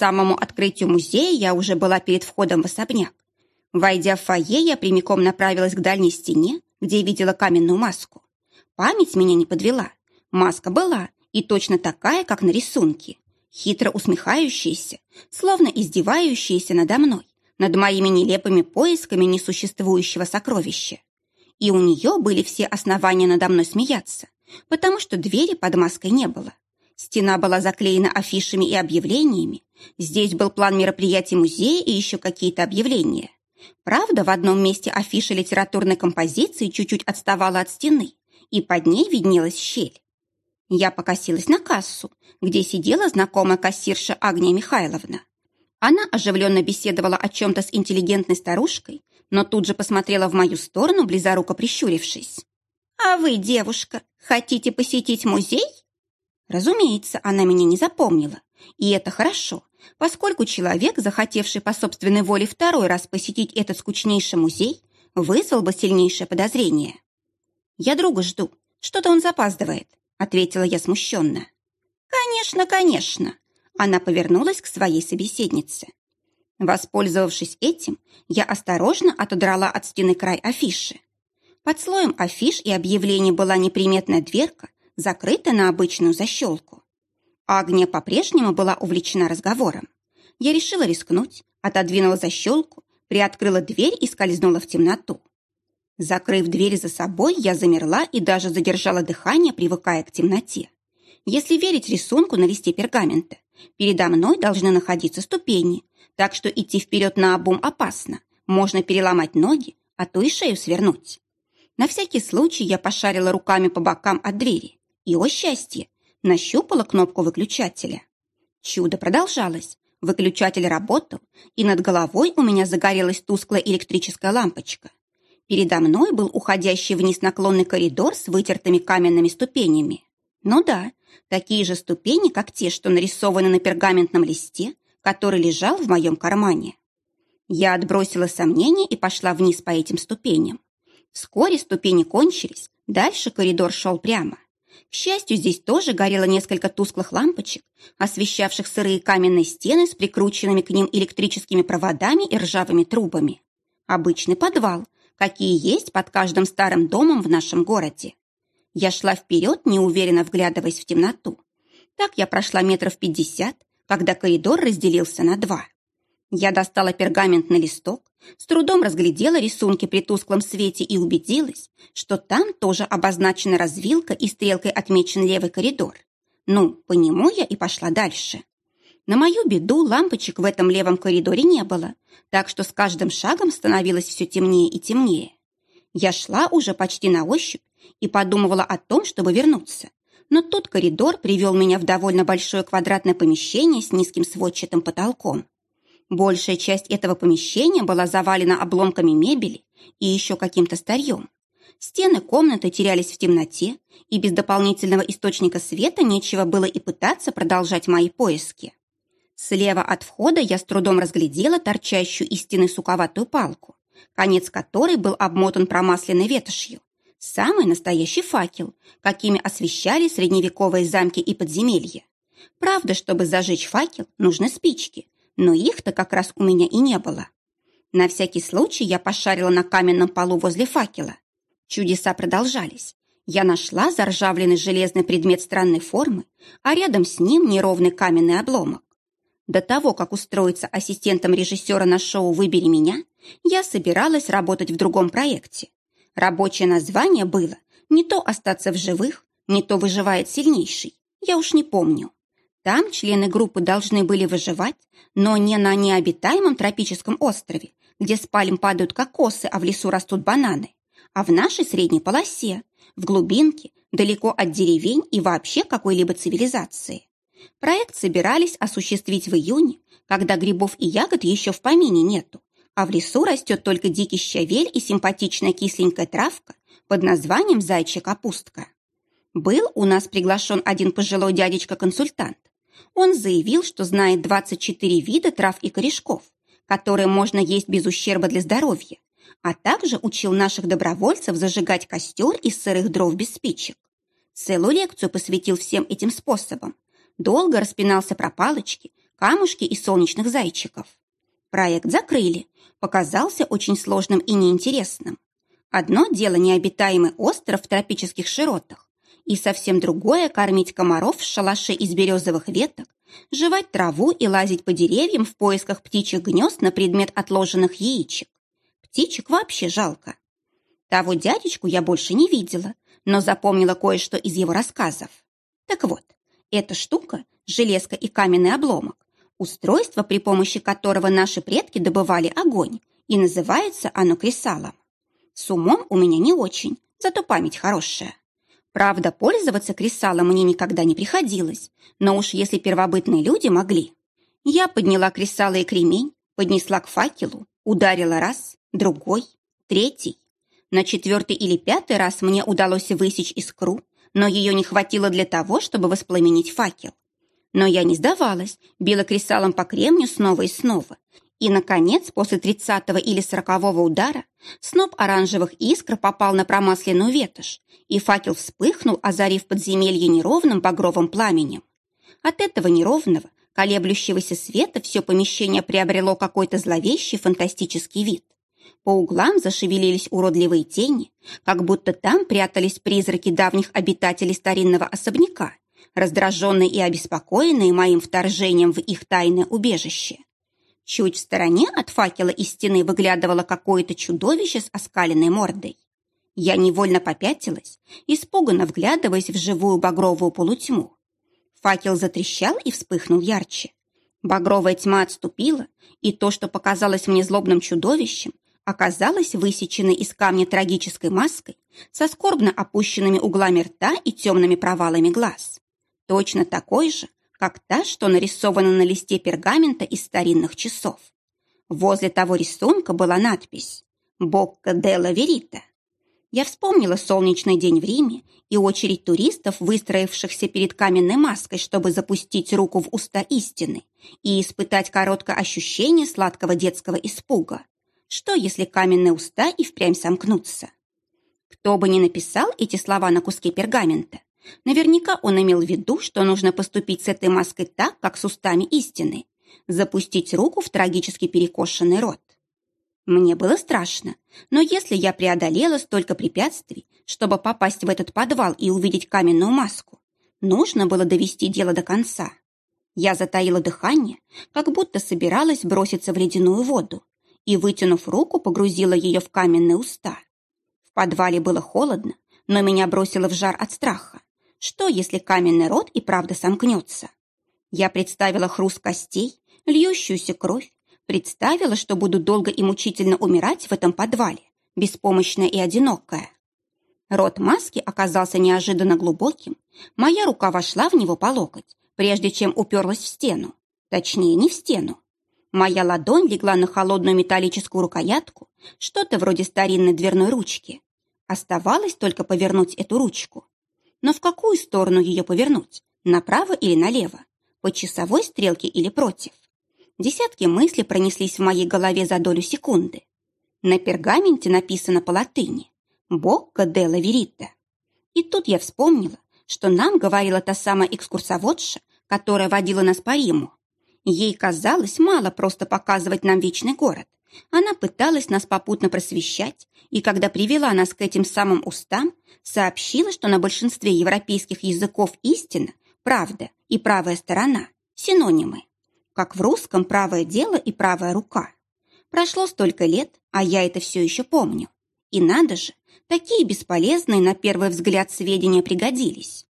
самому открытию музея я уже была перед входом в особняк. Войдя в фойе, я прямиком направилась к дальней стене, где видела каменную маску. Память меня не подвела. Маска была, и точно такая, как на рисунке. Хитро усмехающаяся, словно издевающаяся надо мной, над моими нелепыми поисками несуществующего сокровища. И у нее были все основания надо мной смеяться, потому что двери под маской не было. Стена была заклеена афишами и объявлениями. Здесь был план мероприятий музея и еще какие-то объявления. Правда, в одном месте афиша литературной композиции чуть-чуть отставала от стены, и под ней виднелась щель. Я покосилась на кассу, где сидела знакомая кассирша Агния Михайловна. Она оживленно беседовала о чем-то с интеллигентной старушкой, но тут же посмотрела в мою сторону, близоруко прищурившись. «А вы, девушка, хотите посетить музей?» Разумеется, она меня не запомнила. И это хорошо, поскольку человек, захотевший по собственной воле второй раз посетить этот скучнейший музей, вызвал бы сильнейшее подозрение. «Я друга жду. Что-то он запаздывает», — ответила я смущенно. «Конечно, конечно». Она повернулась к своей собеседнице. Воспользовавшись этим, я осторожно отодрала от стены край афиши. Под слоем афиш и объявлений была неприметная дверка, закрытая на обычную защелку. Агния по-прежнему была увлечена разговором. Я решила рискнуть, отодвинула защелку, приоткрыла дверь и скользнула в темноту. Закрыв дверь за собой, я замерла и даже задержала дыхание, привыкая к темноте. Если верить рисунку на листе пергамента, передо мной должны находиться ступени, так что идти вперед на обум опасно. Можно переломать ноги, а то и шею свернуть. На всякий случай я пошарила руками по бокам от двери и, о счастье, нащупала кнопку выключателя. Чудо продолжалось. Выключатель работал, и над головой у меня загорелась тусклая электрическая лампочка. Передо мной был уходящий вниз наклонный коридор с вытертыми каменными ступенями. Ну да, такие же ступени, как те, что нарисованы на пергаментном листе, который лежал в моем кармане. Я отбросила сомнения и пошла вниз по этим ступеням. Вскоре ступени кончились, дальше коридор шел прямо. К счастью, здесь тоже горело несколько тусклых лампочек, освещавших сырые каменные стены с прикрученными к ним электрическими проводами и ржавыми трубами. Обычный подвал, какие есть под каждым старым домом в нашем городе. Я шла вперед, неуверенно вглядываясь в темноту. Так я прошла метров пятьдесят, когда коридор разделился на два. Я достала пергаментный листок, с трудом разглядела рисунки при тусклом свете и убедилась, что там тоже обозначена развилка и стрелкой отмечен левый коридор. Ну, по нему я и пошла дальше. На мою беду лампочек в этом левом коридоре не было, так что с каждым шагом становилось все темнее и темнее. Я шла уже почти на ощупь и подумывала о том, чтобы вернуться, но тут коридор привел меня в довольно большое квадратное помещение с низким сводчатым потолком. Большая часть этого помещения была завалена обломками мебели и еще каким-то старьем. Стены комнаты терялись в темноте, и без дополнительного источника света нечего было и пытаться продолжать мои поиски. Слева от входа я с трудом разглядела торчащую из стены суковатую палку, конец которой был обмотан промасленной ветошью. Самый настоящий факел, какими освещали средневековые замки и подземелья. Правда, чтобы зажечь факел, нужны спички, но их-то как раз у меня и не было. На всякий случай я пошарила на каменном полу возле факела. Чудеса продолжались. Я нашла заржавленный железный предмет странной формы, а рядом с ним неровный каменный обломок. До того, как устроиться ассистентом режиссера на шоу «Выбери меня», я собиралась работать в другом проекте. Рабочее название было «Не то остаться в живых, не то выживает сильнейший». Я уж не помню. Там члены группы должны были выживать, но не на необитаемом тропическом острове, где с пальм падают кокосы, а в лесу растут бананы, а в нашей средней полосе, в глубинке, далеко от деревень и вообще какой-либо цивилизации. Проект собирались осуществить в июне, когда грибов и ягод еще в помине нету, а в лесу растет только дикий щавель и симпатичная кисленькая травка под названием зайчья капустка. Был у нас приглашен один пожилой дядечка-консультант. Он заявил, что знает 24 вида трав и корешков, которые можно есть без ущерба для здоровья, а также учил наших добровольцев зажигать костер из сырых дров без спичек. Целую лекцию посвятил всем этим способам. Долго распинался про палочки, камушки и солнечных зайчиков. Проект закрыли, показался очень сложным и неинтересным. Одно дело необитаемый остров в тропических широтах, и совсем другое – кормить комаров в шалаше из березовых веток, жевать траву и лазить по деревьям в поисках птичьих гнезд на предмет отложенных яичек. Птичек вообще жалко. Того дядечку я больше не видела, но запомнила кое-что из его рассказов. Так вот, эта штука, железка и каменный обломок, устройство, при помощи которого наши предки добывали огонь, и называется оно кресалом. С умом у меня не очень, зато память хорошая. Правда, пользоваться кресалом мне никогда не приходилось, но уж если первобытные люди могли. Я подняла кресало и кремень, поднесла к факелу, ударила раз, другой, третий. На четвертый или пятый раз мне удалось высечь искру, но ее не хватило для того, чтобы воспламенить факел. Но я не сдавалась, била кресалом по кремню снова и снова. И, наконец, после тридцатого или сорокового удара сноп оранжевых искр попал на промасленную ветошь, и факел вспыхнул, озарив подземелье неровным багровым пламенем. От этого неровного, колеблющегося света все помещение приобрело какой-то зловещий фантастический вид. По углам зашевелились уродливые тени, как будто там прятались призраки давних обитателей старинного особняка, раздраженные и обеспокоенные моим вторжением в их тайное убежище. Чуть в стороне от факела из стены выглядывало какое-то чудовище с оскаленной мордой. Я невольно попятилась, испуганно вглядываясь в живую багровую полутьму. Факел затрещал и вспыхнул ярче. Багровая тьма отступила, и то, что показалось мне злобным чудовищем, оказалась высеченной из камня трагической маской со скорбно опущенными углами рта и темными провалами глаз. Точно такой же, как та, что нарисована на листе пергамента из старинных часов. Возле того рисунка была надпись «Бокка делла Верита». Я вспомнила солнечный день в Риме и очередь туристов, выстроившихся перед каменной маской, чтобы запустить руку в уста истины и испытать короткое ощущение сладкого детского испуга. Что, если каменные уста и впрямь сомкнутся? Кто бы ни написал эти слова на куске пергамента, наверняка он имел в виду, что нужно поступить с этой маской так, как с устами истины, запустить руку в трагически перекошенный рот. Мне было страшно, но если я преодолела столько препятствий, чтобы попасть в этот подвал и увидеть каменную маску, нужно было довести дело до конца. Я затаила дыхание, как будто собиралась броситься в ледяную воду, и, вытянув руку, погрузила ее в каменные уста. В подвале было холодно, но меня бросило в жар от страха. Что, если каменный рот и правда сомкнется? Я представила хруст костей, льющуюся кровь, представила, что буду долго и мучительно умирать в этом подвале, беспомощная и одинокая. Рот маски оказался неожиданно глубоким. Моя рука вошла в него по локоть, прежде чем уперлась в стену. Точнее, не в стену, Моя ладонь легла на холодную металлическую рукоятку, что-то вроде старинной дверной ручки. Оставалось только повернуть эту ручку. Но в какую сторону ее повернуть? Направо или налево? По часовой стрелке или против? Десятки мыслей пронеслись в моей голове за долю секунды. На пергаменте написано по латыни «Бокка делла верита». И тут я вспомнила, что нам говорила та самая экскурсоводша, которая водила нас по Риму. Ей казалось мало просто показывать нам вечный город. Она пыталась нас попутно просвещать, и когда привела нас к этим самым устам, сообщила, что на большинстве европейских языков истина, правда и правая сторона – синонимы. Как в русском правое дело и правая рука. Прошло столько лет, а я это все еще помню. И надо же, такие бесполезные на первый взгляд сведения пригодились.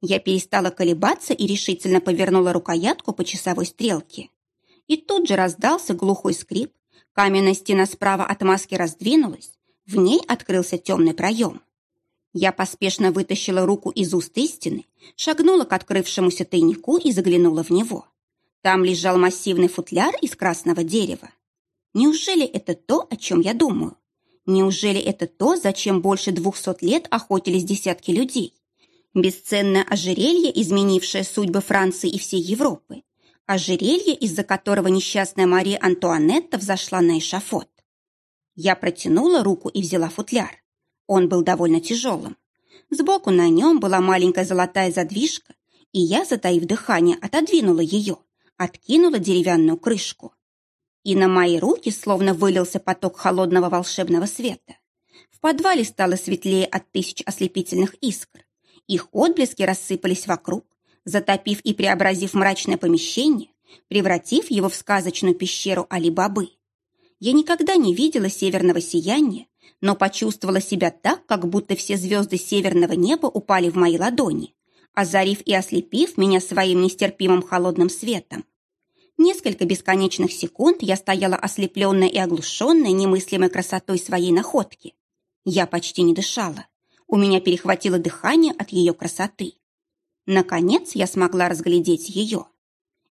Я перестала колебаться и решительно повернула рукоятку по часовой стрелке. И тут же раздался глухой скрип, каменная стена справа от маски раздвинулась, в ней открылся темный проем. Я поспешно вытащила руку из уст истины, шагнула к открывшемуся тайнику и заглянула в него. Там лежал массивный футляр из красного дерева. Неужели это то, о чем я думаю? Неужели это то, зачем больше двухсот лет охотились десятки людей? Бесценное ожерелье, изменившее судьбы Франции и всей Европы. Ожерелье, из-за которого несчастная Мария Антуанетта взошла на эшафот. Я протянула руку и взяла футляр. Он был довольно тяжелым. Сбоку на нем была маленькая золотая задвижка, и я, затаив дыхание, отодвинула ее, откинула деревянную крышку. И на мои руки словно вылился поток холодного волшебного света. В подвале стало светлее от тысяч ослепительных искр. Их отблески рассыпались вокруг, затопив и преобразив мрачное помещение, превратив его в сказочную пещеру Али-Бабы. Я никогда не видела северного сияния, но почувствовала себя так, как будто все звезды северного неба упали в мои ладони, озарив и ослепив меня своим нестерпимым холодным светом. Несколько бесконечных секунд я стояла ослепленная и оглушенная немыслимой красотой своей находки. Я почти не дышала. У меня перехватило дыхание от ее красоты. Наконец я смогла разглядеть ее.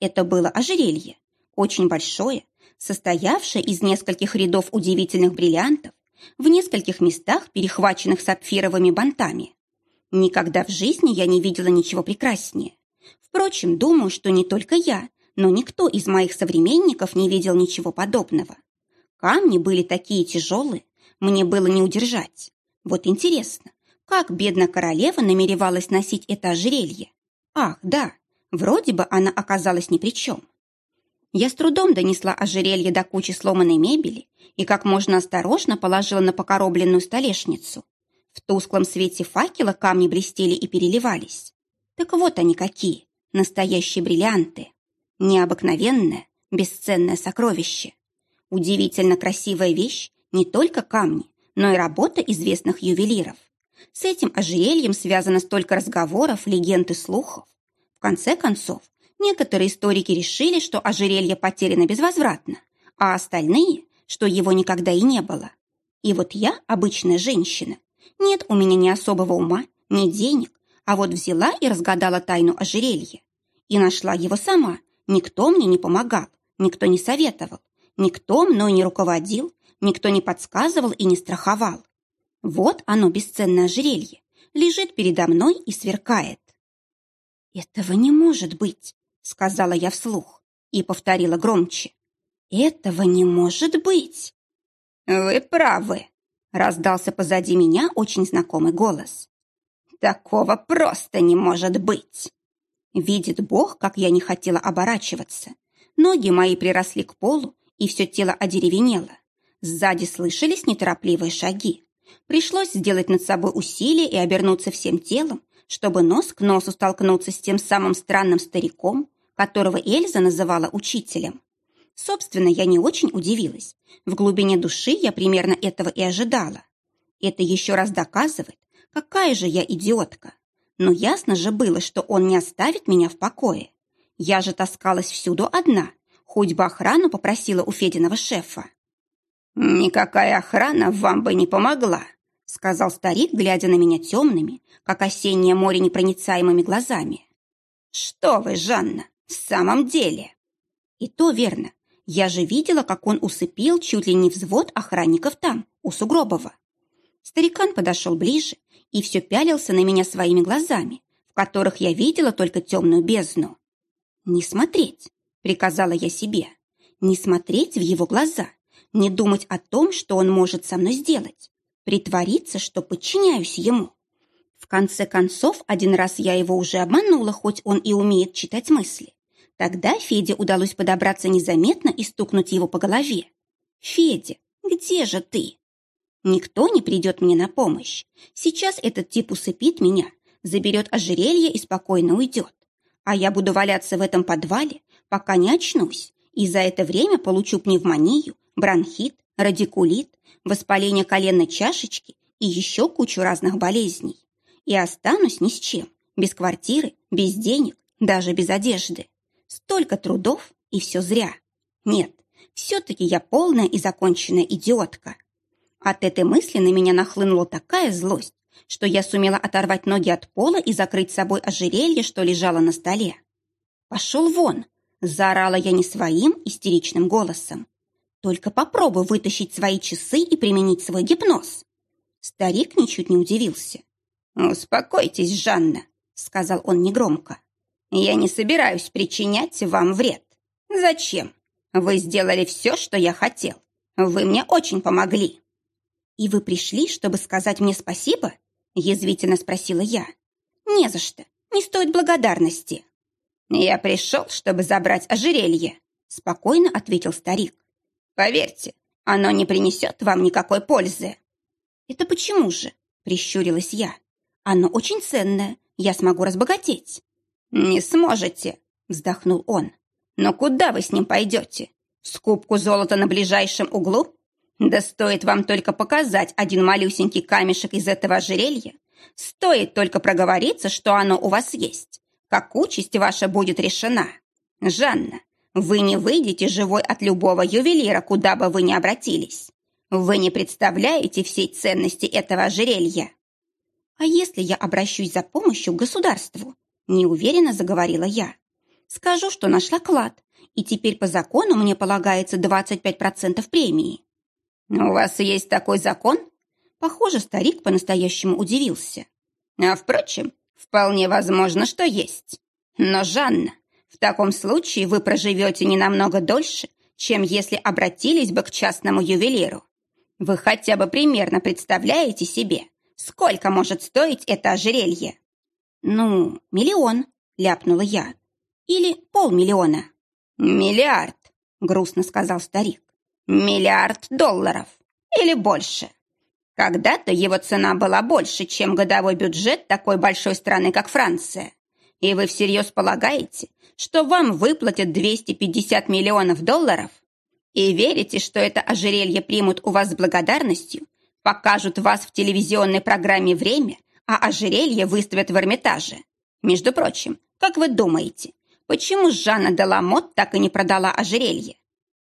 Это было ожерелье, очень большое, состоявшее из нескольких рядов удивительных бриллиантов, в нескольких местах перехваченных сапфировыми бантами. Никогда в жизни я не видела ничего прекраснее. Впрочем, думаю, что не только я, но никто из моих современников не видел ничего подобного. Камни были такие тяжелые, мне было не удержать. Вот интересно, как бедная королева намеревалась носить это ожерелье? Ах, да, вроде бы она оказалась ни при чем. Я с трудом донесла ожерелье до кучи сломанной мебели и как можно осторожно положила на покоробленную столешницу. В тусклом свете факела камни блестели и переливались. Так вот они какие, настоящие бриллианты. Необыкновенное, бесценное сокровище. Удивительно красивая вещь, не только камни, но и работа известных ювелиров. С этим ожерельем связано столько разговоров, легенд и слухов. В конце концов, некоторые историки решили, что ожерелье потеряно безвозвратно, а остальные, что его никогда и не было. И вот я, обычная женщина, нет у меня ни особого ума, ни денег, а вот взяла и разгадала тайну ожерелья. И нашла его сама. Никто мне не помогал, никто не советовал, никто мной не руководил, никто не подсказывал и не страховал. Вот оно, бесценное ожерелье, лежит передо мной и сверкает. «Этого не может быть», — сказала я вслух и повторила громче. «Этого не может быть!» «Вы правы», — раздался позади меня очень знакомый голос. «Такого просто не может быть!» Видит Бог, как я не хотела оборачиваться. Ноги мои приросли к полу, и все тело одеревенело. Сзади слышались неторопливые шаги. Пришлось сделать над собой усилие и обернуться всем телом, чтобы нос к носу столкнуться с тем самым странным стариком, которого Эльза называла учителем. Собственно, я не очень удивилась. В глубине души я примерно этого и ожидала. Это еще раз доказывает, какая же я идиотка. Но ясно же было, что он не оставит меня в покое. Я же таскалась всюду одна, хоть бы охрану попросила у Фединого шефа. «Никакая охрана вам бы не помогла», сказал старик, глядя на меня темными, как осеннее море непроницаемыми глазами. «Что вы, Жанна, в самом деле?» «И то верно. Я же видела, как он усыпил чуть ли не взвод охранников там, у Сугробова. Старикан подошел ближе и все пялился на меня своими глазами, в которых я видела только темную бездну. «Не смотреть», — приказала я себе, — «не смотреть в его глаза, не думать о том, что он может со мной сделать, притвориться, что подчиняюсь ему. В конце концов, один раз я его уже обманула, хоть он и умеет читать мысли. Тогда Феде удалось подобраться незаметно и стукнуть его по голове. «Федя, где же ты?» «Никто не придет мне на помощь. Сейчас этот тип усыпит меня, заберет ожерелье и спокойно уйдет. А я буду валяться в этом подвале, пока не очнусь, и за это время получу пневмонию, бронхит, радикулит, воспаление коленной чашечки и еще кучу разных болезней. И останусь ни с чем, без квартиры, без денег, даже без одежды. Столько трудов, и все зря. Нет, все-таки я полная и законченная идиотка. От этой мысли на меня нахлынула такая злость, что я сумела оторвать ноги от пола и закрыть собой ожерелье, что лежало на столе. «Пошел вон!» – заорала я не своим истеричным голосом. «Только попробуй вытащить свои часы и применить свой гипноз!» Старик ничуть не удивился. «Успокойтесь, Жанна», — сказал он негромко. Я не собираюсь причинять вам вред. Зачем? Вы сделали все, что я хотел. Вы мне очень помогли. И вы пришли, чтобы сказать мне спасибо? Язвительно спросила я. Не за что. Не стоит благодарности. «Я пришел, чтобы забрать ожерелье», — спокойно ответил старик. «Поверьте, оно не принесет вам никакой пользы». «Это почему же?» — прищурилась я. «Оно очень ценное, я смогу разбогатеть». «Не сможете», — вздохнул он. «Но куда вы с ним пойдете? В скупку золота на ближайшем углу? Да стоит вам только показать один малюсенький камешек из этого ожерелья, стоит только проговориться, что оно у вас есть, как участь ваша будет решена. Жанна, вы не выйдете живой от любого ювелира, куда бы вы ни обратились. Вы не представляете всей ценности этого ожерелья. А если я обращусь за помощью к государству? Неуверенно заговорила я. Скажу, что нашла клад, и теперь по закону мне полагается 25% премии. «У вас есть такой закон?» Похоже, старик по-настоящему удивился. «А впрочем, вполне возможно, что есть. Но, Жанна, в таком случае вы проживете не намного дольше, чем если обратились бы к частному ювелиру. Вы хотя бы примерно представляете себе, сколько может стоить это ожерелье?» «Ну, миллион», — ляпнула я. «Или полмиллиона». «Миллиард», — грустно сказал старик. Миллиард долларов или больше. Когда-то его цена была больше, чем годовой бюджет такой большой страны, как Франция. И вы всерьез полагаете, что вам выплатят 250 миллионов долларов? И верите, что это ожерелье примут у вас с благодарностью, покажут вас в телевизионной программе «Время», а ожерелье выставят в Эрмитаже? Между прочим, как вы думаете, почему Жанна Деламот так и не продала ожерелье?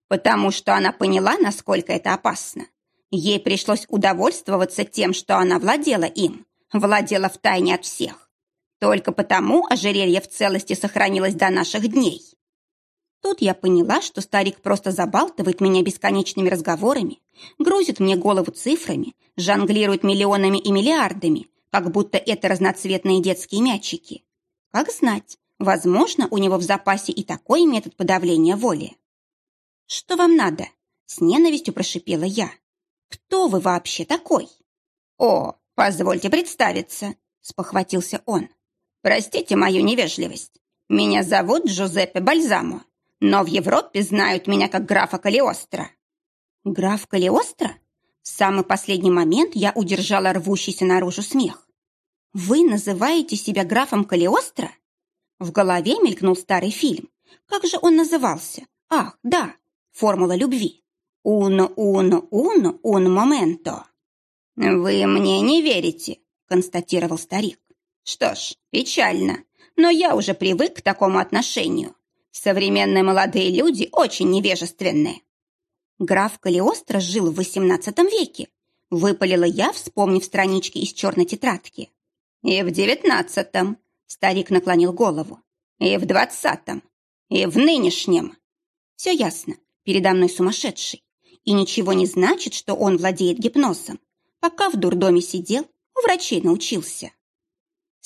потому что она поняла, насколько это опасно. Ей пришлось удовольствоваться тем, что она владела им, владела втайне от всех. Только потому ожерелье в целости сохранилось до наших дней. Тут я поняла, что старик просто забалтывает меня бесконечными разговорами, грузит мне голову цифрами, жонглирует миллионами и миллиардами, как будто это разноцветные детские мячики. Как знать, возможно, у него в запасе и такой метод подавления воли. «Что вам надо?» — с ненавистью прошипела я. «Кто вы вообще такой?» «О, позвольте представиться», — спохватился он. «Простите мою невежливость. Меня зовут Джузеппе Бальзамо, но в Европе знают меня как графа Калиостро». «Граф Калиостро?» В самый последний момент я удержала рвущийся наружу смех. «Вы называете себя графом Калиостро?» В голове мелькнул старый фильм. Как же он назывался? Ах, да, формула любви. «Уно, уно, уно, un моменто». «Вы мне не верите», — констатировал старик. «Что ж, печально, но я уже привык к такому отношению. Современные молодые люди очень невежественные». Граф Калиостро жил в XVIII веке, выпалила я, вспомнив странички из черной тетрадки. «И в девятнадцатом», — старик наклонил голову, «и в двадцатом, и в нынешнем». «Все ясно. Передо мной сумасшедший. И ничего не значит, что он владеет гипнозом. Пока в дурдоме сидел, у врачей научился.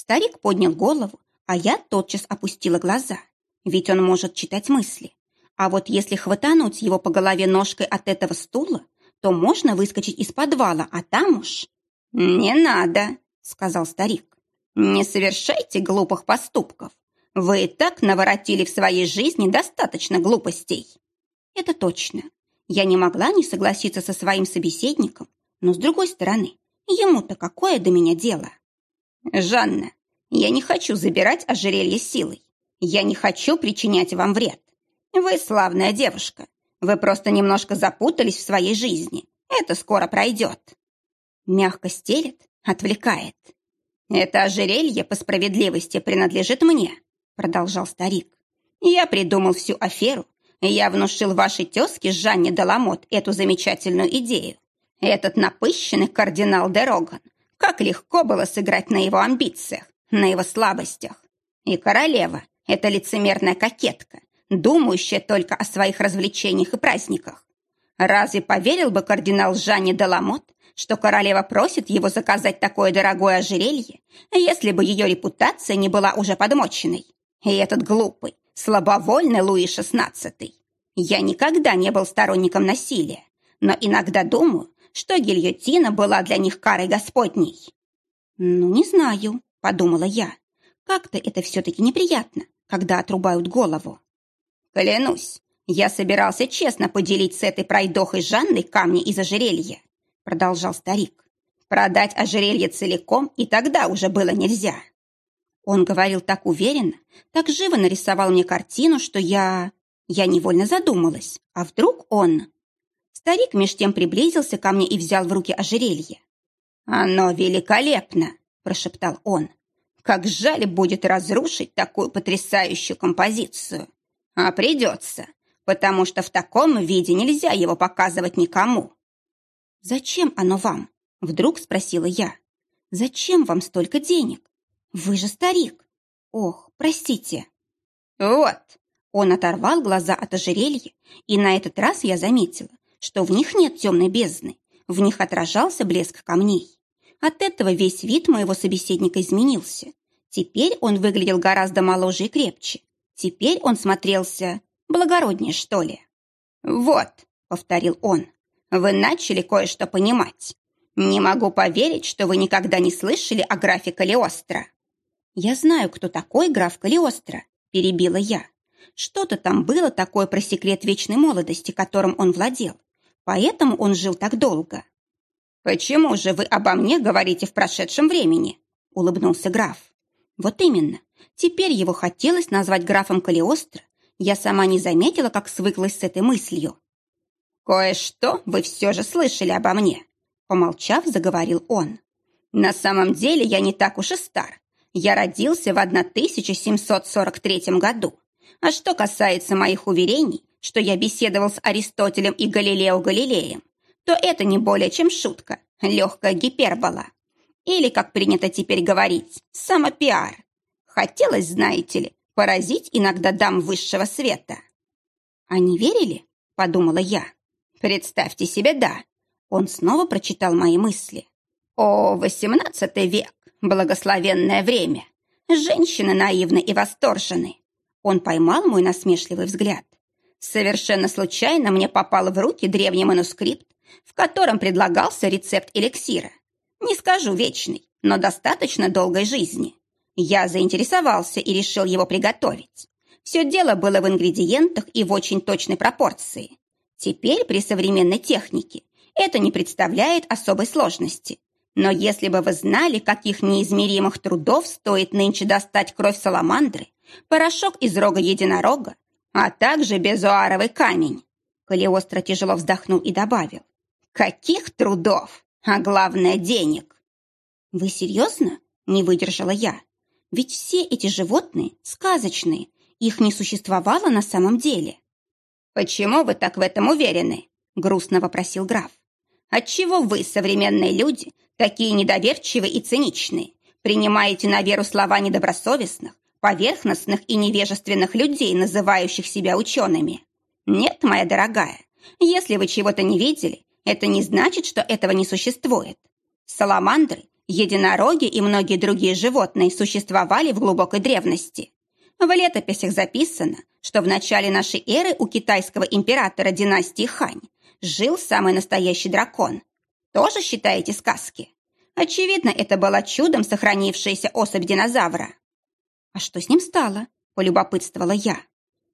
Старик поднял голову, а я тотчас опустила глаза. Ведь он может читать мысли. А вот если хватануть его по голове ножкой от этого стула, то можно выскочить из подвала, а там уж... «Не надо», — сказал старик. «Не совершайте глупых поступков. Вы и так наворотили в своей жизни достаточно глупостей». Это точно. Я не могла не согласиться со своим собеседником, но, с другой стороны, ему-то какое до меня дело? «Жанна, я не хочу забирать ожерелье силой. Я не хочу причинять вам вред. Вы славная девушка. Вы просто немножко запутались в своей жизни. Это скоро пройдет». Мягко стелет, отвлекает. «Это ожерелье, по справедливости, принадлежит мне», продолжал старик. «Я придумал всю аферу, я внушил вашей тезке Жанне Деламот эту замечательную идею. Этот напыщенный кардинал де Роган. Как легко было сыграть на его амбициях, на его слабостях. И королева, эта лицемерная кокетка, думающая только о своих развлечениях и праздниках. Разве поверил бы кардинал Жанне Деламот, что королева просит его заказать такое дорогое ожерелье, если бы ее репутация не была уже подмоченной? И этот глупый, слабовольный Луи XVI. Я никогда не был сторонником насилия, но иногда думаю, что гильотина была для них карой Господней. «Ну, не знаю», — подумала я. «Как-то это все-таки неприятно, когда отрубают голову. «Клянусь, я собирался честно поделить с этой пройдохой Жанной камни из ожерелья», продолжал старик. «Продать ожерелье целиком и тогда уже было нельзя». Он говорил так уверенно, так живо нарисовал мне картину, что я... Я невольно задумалась, а вдруг он... Старик меж тем приблизился ко мне и взял в руки ожерелье. «Оно великолепно!» – прошептал он. «Как жаль будет разрушить такую потрясающую композицию! А придется, потому что в таком виде нельзя его показывать никому». «Зачем оно вам?» – вдруг спросила я. «Зачем вам столько денег? Вы же старик. Ох, простите». «Вот!» Он оторвал глаза от ожерелья, и на этот раз я заметила, что в них нет темной бездны, в них отражался блеск камней. От этого весь вид моего собеседника изменился. Теперь он выглядел гораздо моложе и крепче. Теперь он смотрелся благороднее, что ли. «Вот», — повторил он, — «вы начали кое-что понимать. Не могу поверить, что вы никогда не слышали о графе Калиостро». «Я знаю, кто такой граф Калиостро», — перебила я. Что-то там было такое про секрет вечной молодости, которым он владел. Поэтому он жил так долго. «Почему же вы обо мне говорите в прошедшем времени?» — улыбнулся граф. «Вот именно. Теперь его хотелось назвать графом Калиостро. Я сама не заметила, как свыклась с этой мыслью». «Кое-что вы все же слышали обо мне», — помолчав, заговорил он. «На самом деле я не так уж и стар. Я родился в 1743 году. А что касается моих уверений, что я беседовал с Аристотелем и Галилео Галилеем, то это не более чем шутка, легкая гипербола. Или, как принято теперь говорить, самопиар. Хотелось, знаете ли, поразить иногда дам высшего света. «Они верили?» – подумала я. «Представьте себе, да». Он снова прочитал мои мысли. «О, восемнадцатый век, благословенное время! Женщины наивны и восторжены!» Он поймал мой насмешливый взгляд. Совершенно случайно мне попал в руки древний манускрипт, в котором предлагался рецепт эликсира. Не скажу вечный, но достаточно долгой жизни. Я заинтересовался и решил его приготовить. Все дело было в ингредиентах и в очень точной пропорции. Теперь при современной технике это не представляет особой сложности. Но если бы вы знали, каких неизмеримых трудов стоит нынче достать кровь саламандры, порошок из рога единорога, а также безуаровый камень. Калиостро тяжело вздохнул и добавил. Каких трудов, а главное денег. Вы серьезно? Не выдержала я. Ведь все эти животные сказочные, их не существовало на самом деле. Почему вы так в этом уверены? Грустно вопросил граф. Отчего вы, современные люди, такие недоверчивые и циничные, принимаете на веру слова недобросовестных, поверхностных и невежественных людей, называющих себя учеными. Нет, моя дорогая, если вы чего-то не видели, это не значит, что этого не существует. Саламандры, единороги и многие другие животные существовали в глубокой древности. В летописях записано, что в начале нашей эры у китайского императора династии Хань жил самый настоящий дракон. Тоже считаете сказки? Очевидно, это была чудом сохранившаяся особь динозавра. «А что с ним стало?» – полюбопытствовала я.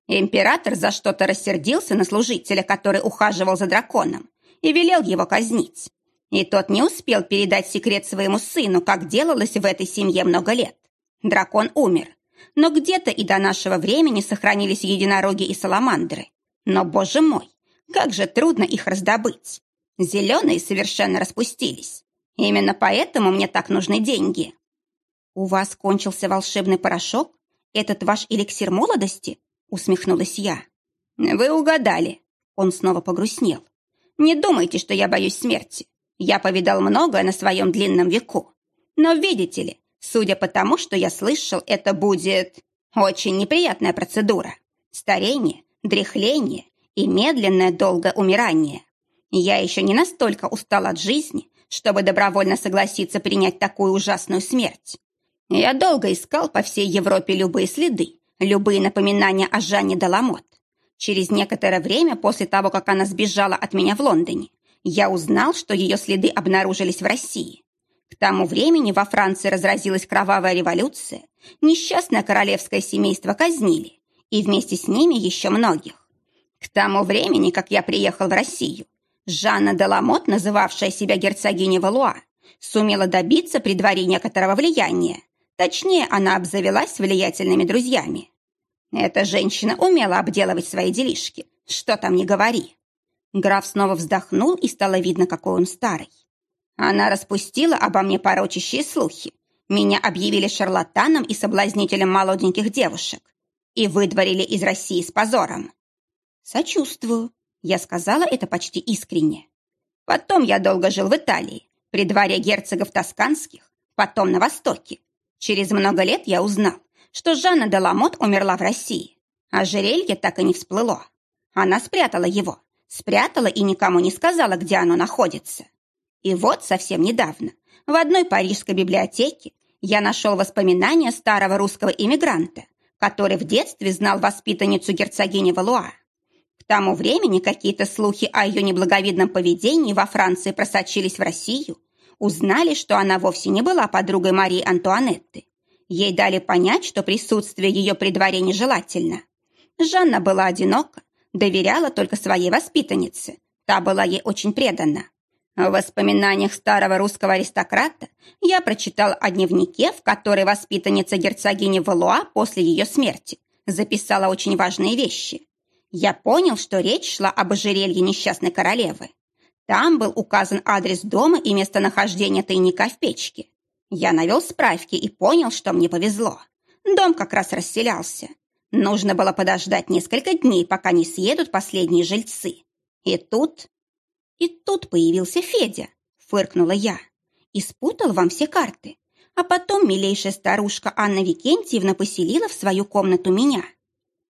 Император за что-то рассердился на служителя, который ухаживал за драконом, и велел его казнить. И тот не успел передать секрет своему сыну, как делалось в этой семье много лет. Дракон умер. Но где-то и до нашего времени сохранились единороги и саламандры. Но, боже мой, как же трудно их раздобыть. Зеленые совершенно распустились. Именно поэтому мне так нужны деньги. «У вас кончился волшебный порошок? Этот ваш эликсир молодости?» усмехнулась я. «Вы угадали». Он снова погрустнел. «Не думайте, что я боюсь смерти. Я повидал многое на своем длинном веку. Но видите ли, судя по тому, что я слышал, это будет очень неприятная процедура. Старение, дряхление и медленное долгое умирание. Я еще не настолько устал от жизни, чтобы добровольно согласиться принять такую ужасную смерть. Я долго искал по всей Европе любые следы, любые напоминания о Жанне Даламот. Через некоторое время после того, как она сбежала от меня в Лондоне, я узнал, что ее следы обнаружились в России. К тому времени во Франции разразилась кровавая революция, несчастное королевское семейство казнили, и вместе с ними еще многих. К тому времени, как я приехал в Россию, Жанна де Ламот, называвшая себя герцогиней Валуа, сумела добиться при дворе некоторого влияния. Точнее, она обзавелась влиятельными друзьями. Эта женщина умела обделывать свои делишки, что там не говори. Граф снова вздохнул, и стало видно, какой он старый. Она распустила обо мне порочащие слухи. Меня объявили шарлатаном и соблазнителем молоденьких девушек и выдворили из России с позором. Сочувствую. Я сказала это почти искренне. Потом я долго жил в Италии, при дворе герцогов тосканских, потом на Востоке. Через много лет я узнал, что Жанна де Ламот умерла в России, а жерелье так и не всплыло. Она спрятала его, спрятала и никому не сказала, где оно находится. И вот совсем недавно в одной парижской библиотеке я нашел воспоминания старого русского иммигранта, который в детстве знал воспитанницу герцогини Валуа. К тому времени какие-то слухи о ее неблаговидном поведении во Франции просочились в Россию, узнали, что она вовсе не была подругой Марии Антуанетты. Ей дали понять, что присутствие ее при дворе нежелательно. Жанна была одинока, доверяла только своей воспитаннице. Та была ей очень предана. В воспоминаниях старого русского аристократа я прочитал о дневнике, в который воспитанница герцогини Валуа после ее смерти записала очень важные вещи. Я понял, что речь шла об ожерелье несчастной королевы. Там был указан адрес дома и местонахождение тайника в печке. Я навел справки и понял, что мне повезло. Дом как раз расселялся. Нужно было подождать несколько дней, пока не съедут последние жильцы. И тут и тут появился Федя, фыркнула я. И спутал вам все карты. А потом милейшая старушка Анна Викентьевна поселила в свою комнату меня.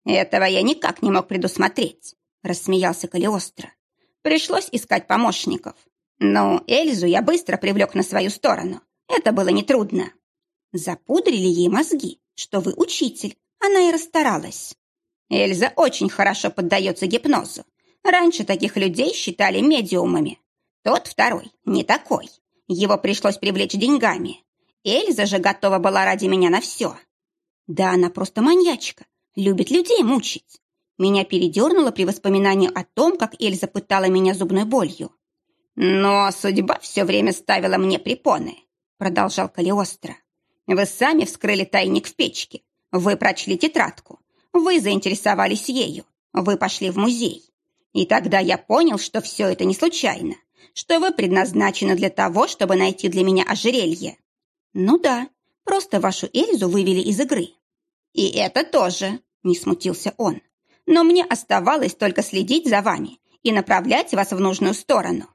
Этого я никак не мог предусмотреть, рассмеялся Калиостро. Пришлось искать помощников. Но Эльзу я быстро привлек на свою сторону. Это было нетрудно. Запудрили ей мозги, что вы учитель. Она и расстаралась. Эльза очень хорошо поддается гипнозу Раньше таких людей считали медиумами. Тот второй не такой. Его пришлось привлечь деньгами. Эльза же готова была ради меня на все. Да она просто маньячка, любит людей мучить. Меня передернуло при воспоминании о том, как Эльза пытала меня зубной болью. «Но судьба все время ставила мне препоны», — продолжал Калиостро. «Вы сами вскрыли тайник в печке. Вы прочли тетрадку. Вы заинтересовались ею. Вы пошли в музей. И тогда я понял, что все это не случайно, что вы предназначены для того, чтобы найти для меня ожерелье. Ну да, просто вашу Эльзу вывели из игры. И это тоже, не смутился он. Но мне оставалось только следить за вами и направлять вас в нужную сторону.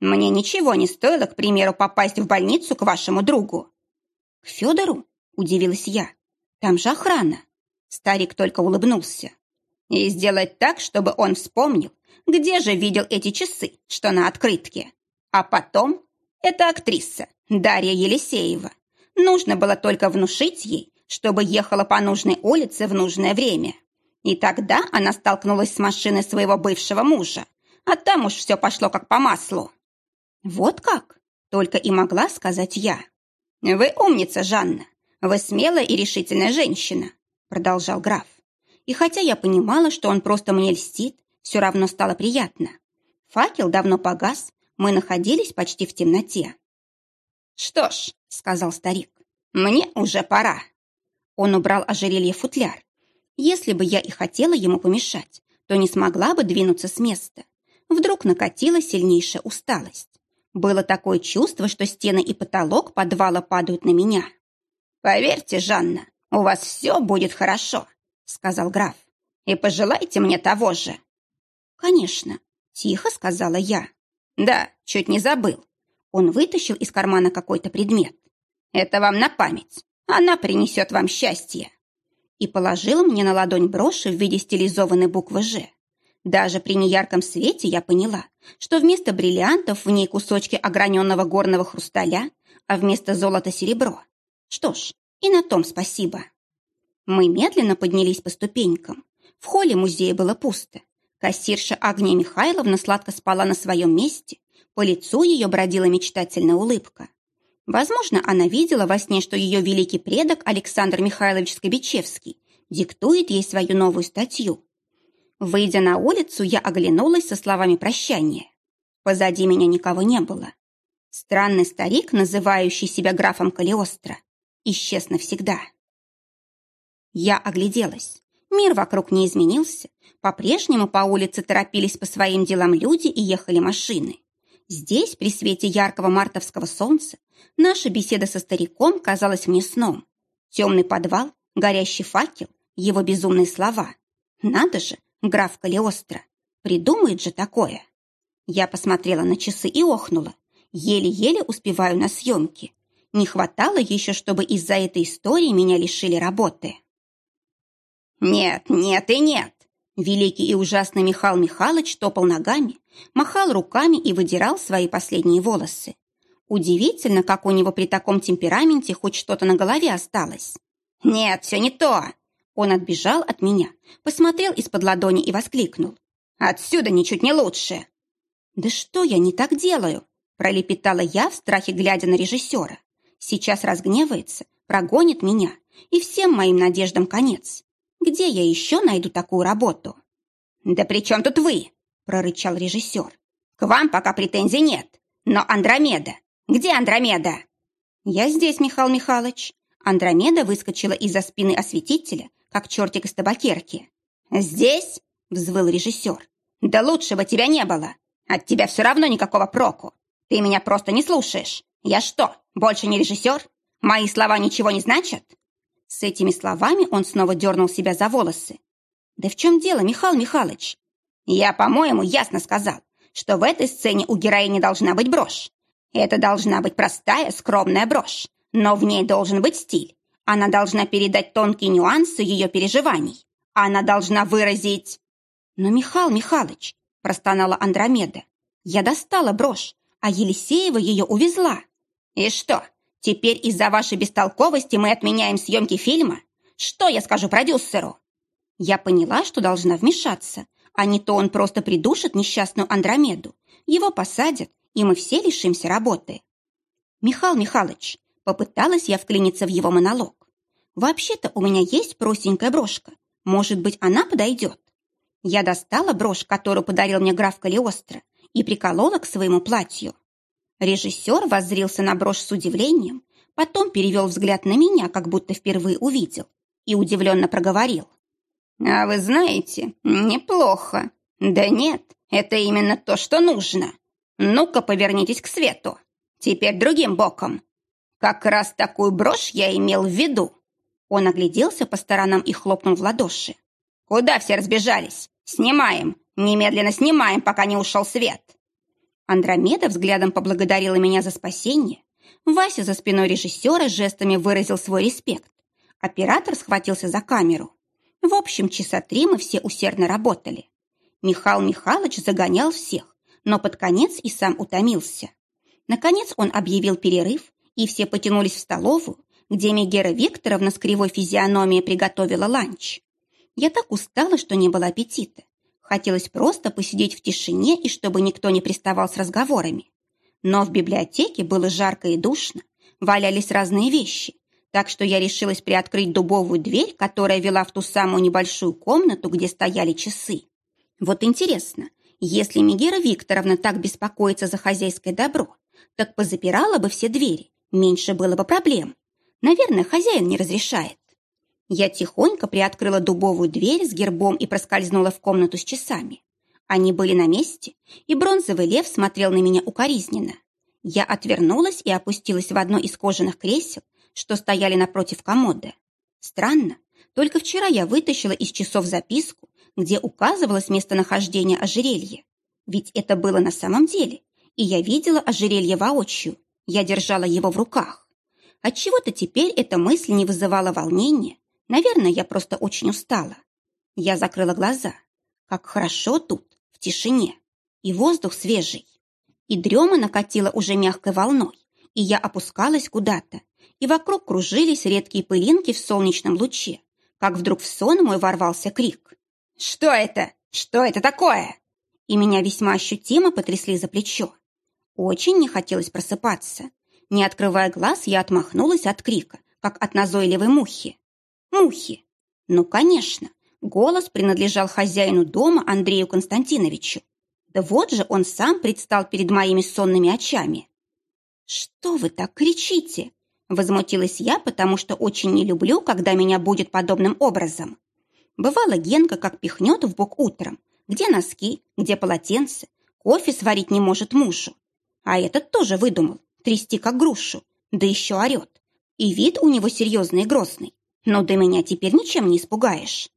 Мне ничего не стоило, к примеру, попасть в больницу к вашему другу. К Федору? Удивилась я. Там же охрана. Старик только улыбнулся. И сделать так, чтобы он вспомнил, где же видел эти часы, что на открытке? А потом, это актриса Дарья Елисеева. Нужно было только внушить ей, чтобы ехала по нужной улице в нужное время. И тогда она столкнулась с машиной своего бывшего мужа, а там уж все пошло как по маслу. Вот как? Только и могла сказать я. Вы умница, Жанна. Вы смелая и решительная женщина, продолжал граф. И хотя я понимала, что он просто мне льстит, все равно стало приятно. Факел давно погас, мы находились почти в темноте. «Что ж», — сказал старик, — «мне уже пора». Он убрал ожерелье футляр. Если бы я и хотела ему помешать, то не смогла бы двинуться с места. Вдруг накатила сильнейшая усталость. Было такое чувство, что стены и потолок подвала падают на меня. «Поверьте, Жанна, у вас все будет хорошо», — сказал граф. «И пожелайте мне того же». «Конечно», — тихо сказала я. «Да, чуть не забыл». Он вытащил из кармана какой-то предмет. «Это вам на память. Она принесет вам счастье». И положил мне на ладонь броши в виде стилизованной буквы «Ж». Даже при неярком свете я поняла, что вместо бриллиантов в ней кусочки ограненного горного хрусталя, а вместо золота серебро. Что ж, и на том спасибо. Мы медленно поднялись по ступенькам. В холле музея было пусто. Кассирша Агния Михайловна сладко спала на своем месте, по лицу ее бродила мечтательная улыбка. Возможно, она видела во сне, что ее великий предок Александр Михайлович Скобичевский диктует ей свою новую статью. Выйдя на улицу, я оглянулась со словами прощания. Позади меня никого не было. Странный старик, называющий себя графом Калиостро, исчез навсегда. Я огляделась. Мир вокруг не изменился. По-прежнему по улице торопились по своим делам люди и ехали машины. Здесь, при свете яркого мартовского солнца, наша беседа со стариком казалась мне сном. Темный подвал, горящий факел, его безумные слова. Надо же, граф Калиостро, придумает же такое. Я посмотрела на часы и охнула. Еле-еле успеваю на съемки. Не хватало еще, чтобы из-за этой истории меня лишили работы. «Нет, нет и нет!» Великий и ужасный Михаил Михайлович топал ногами, махал руками и выдирал свои последние волосы. Удивительно, как у него при таком темпераменте хоть что-то на голове осталось. «Нет, все не то!» Он отбежал от меня, посмотрел из-под ладони и воскликнул. «Отсюда ничуть не лучше!» «Да что я не так делаю?» пролепетала я в страхе, глядя на режиссера. Сейчас разгневается, прогонит меня, и всем моим надеждам конец. Где я еще найду такую работу? «Да при чем тут вы?» – прорычал режиссер. «К вам пока претензий нет. Но Андромеда? Где Андромеда?» «Я здесь, Михаил Михайлович». Андромеда выскочила из-за спины осветителя, как чертик из табакерки. «Здесь?» – взвыл режиссер. «Да лучше бы тебя не было. От тебя все равно никакого проку. Ты меня просто не слушаешь. Я что, больше не режиссер? Мои слова ничего не значат?» С этими словами он снова дернул себя за волосы. «Да в чем дело, Михаил Михайлович?» «Я, по-моему, ясно сказал, что в этой сцене у героини должна быть брошь. Это должна быть простая, скромная брошь, но в ней должен быть стиль. Она должна передать тонкие нюансы ее переживаний. Она должна выразить...» «Но, Михаил Михайлович», – простонала Андромеда, – «я достала брошь, а Елисеева ее увезла. И что, теперь из-за вашей бестолковости мы отменяем съемки фильма? Что я скажу продюсеру? Я поняла, что должна вмешаться, а не то он просто придушит несчастную Андромеду. Его посадят, и мы все лишимся работы. Михаил Михайлович, попыталась я вклиниться в его монолог. Вообще-то у меня есть простенькая брошка. Может быть, она подойдет? Я достала брошь, которую подарил мне граф Калиостро, и приколола к своему платью. Режиссер воззрился на брошь с удивлением, потом перевел взгляд на меня, как будто впервые увидел, и удивленно проговорил. «А вы знаете, неплохо. Да нет, это именно то, что нужно. Ну-ка, повернитесь к свету. Теперь другим боком. Как раз такую брошь я имел в виду». Он огляделся по сторонам и хлопнул в ладоши. «Куда все разбежались? Снимаем. Немедленно снимаем, пока не ушел свет!» Андромеда взглядом поблагодарила меня за спасение. Вася за спиной режиссера жестами выразил свой респект. Оператор схватился за камеру. В общем, часа три мы все усердно работали. Михаил Михайлович загонял всех, но под конец и сам утомился. Наконец он объявил перерыв, и все потянулись в столовую, где Мегера Викторовна с кривой физиономией приготовила ланч. Я так устала, что не было аппетита. Хотелось просто посидеть в тишине и чтобы никто не приставал с разговорами. Но в библиотеке было жарко и душно, валялись разные вещи, так что я решилась приоткрыть дубовую дверь, которая вела в ту самую небольшую комнату, где стояли часы. Вот интересно, если Мегера Викторовна так беспокоится за хозяйское добро, так позапирала бы все двери, меньше было бы проблем. Наверное, хозяин не разрешает. Я тихонько приоткрыла дубовую дверь с гербом и проскользнула в комнату с часами. Они были на месте, и бронзовый лев смотрел на меня укоризненно. Я отвернулась и опустилась в одно из кожаных кресел, что стояли напротив комода. Странно, только вчера я вытащила из часов записку, где указывалось местонахождение ожерелья. Ведь это было на самом деле, и я видела ожерелье воочию. Я держала его в руках. Отчего-то теперь эта мысль не вызывала волнения, Наверное, я просто очень устала. Я закрыла глаза. Как хорошо тут, в тишине. И воздух свежий. И дрема накатила уже мягкой волной, и я опускалась куда-то, и вокруг кружились редкие пылинки в солнечном луче, как вдруг в сон мой ворвался крик. «Что это? Что это такое?» И меня весьма ощутимо потрясли за плечо. Очень не хотелось просыпаться. Не открывая глаз, я отмахнулась от крика, как от назойливой мухи. Мухи. Ну, конечно, голос принадлежал хозяину дома Андрею Константиновичу. Да вот же он сам предстал перед моими сонными очами. «Что вы так кричите?» Возмутилась я, потому что очень не люблю, когда меня будет подобным образом. Бывало, Генка как пихнет в бок утром. Где носки, где полотенце. Кофе сварить не может мужу. А этот тоже выдумал. Трясти как грушу. Да еще орет. И вид у него серьезный и грозный. Но до меня теперь ничем не испугаешь.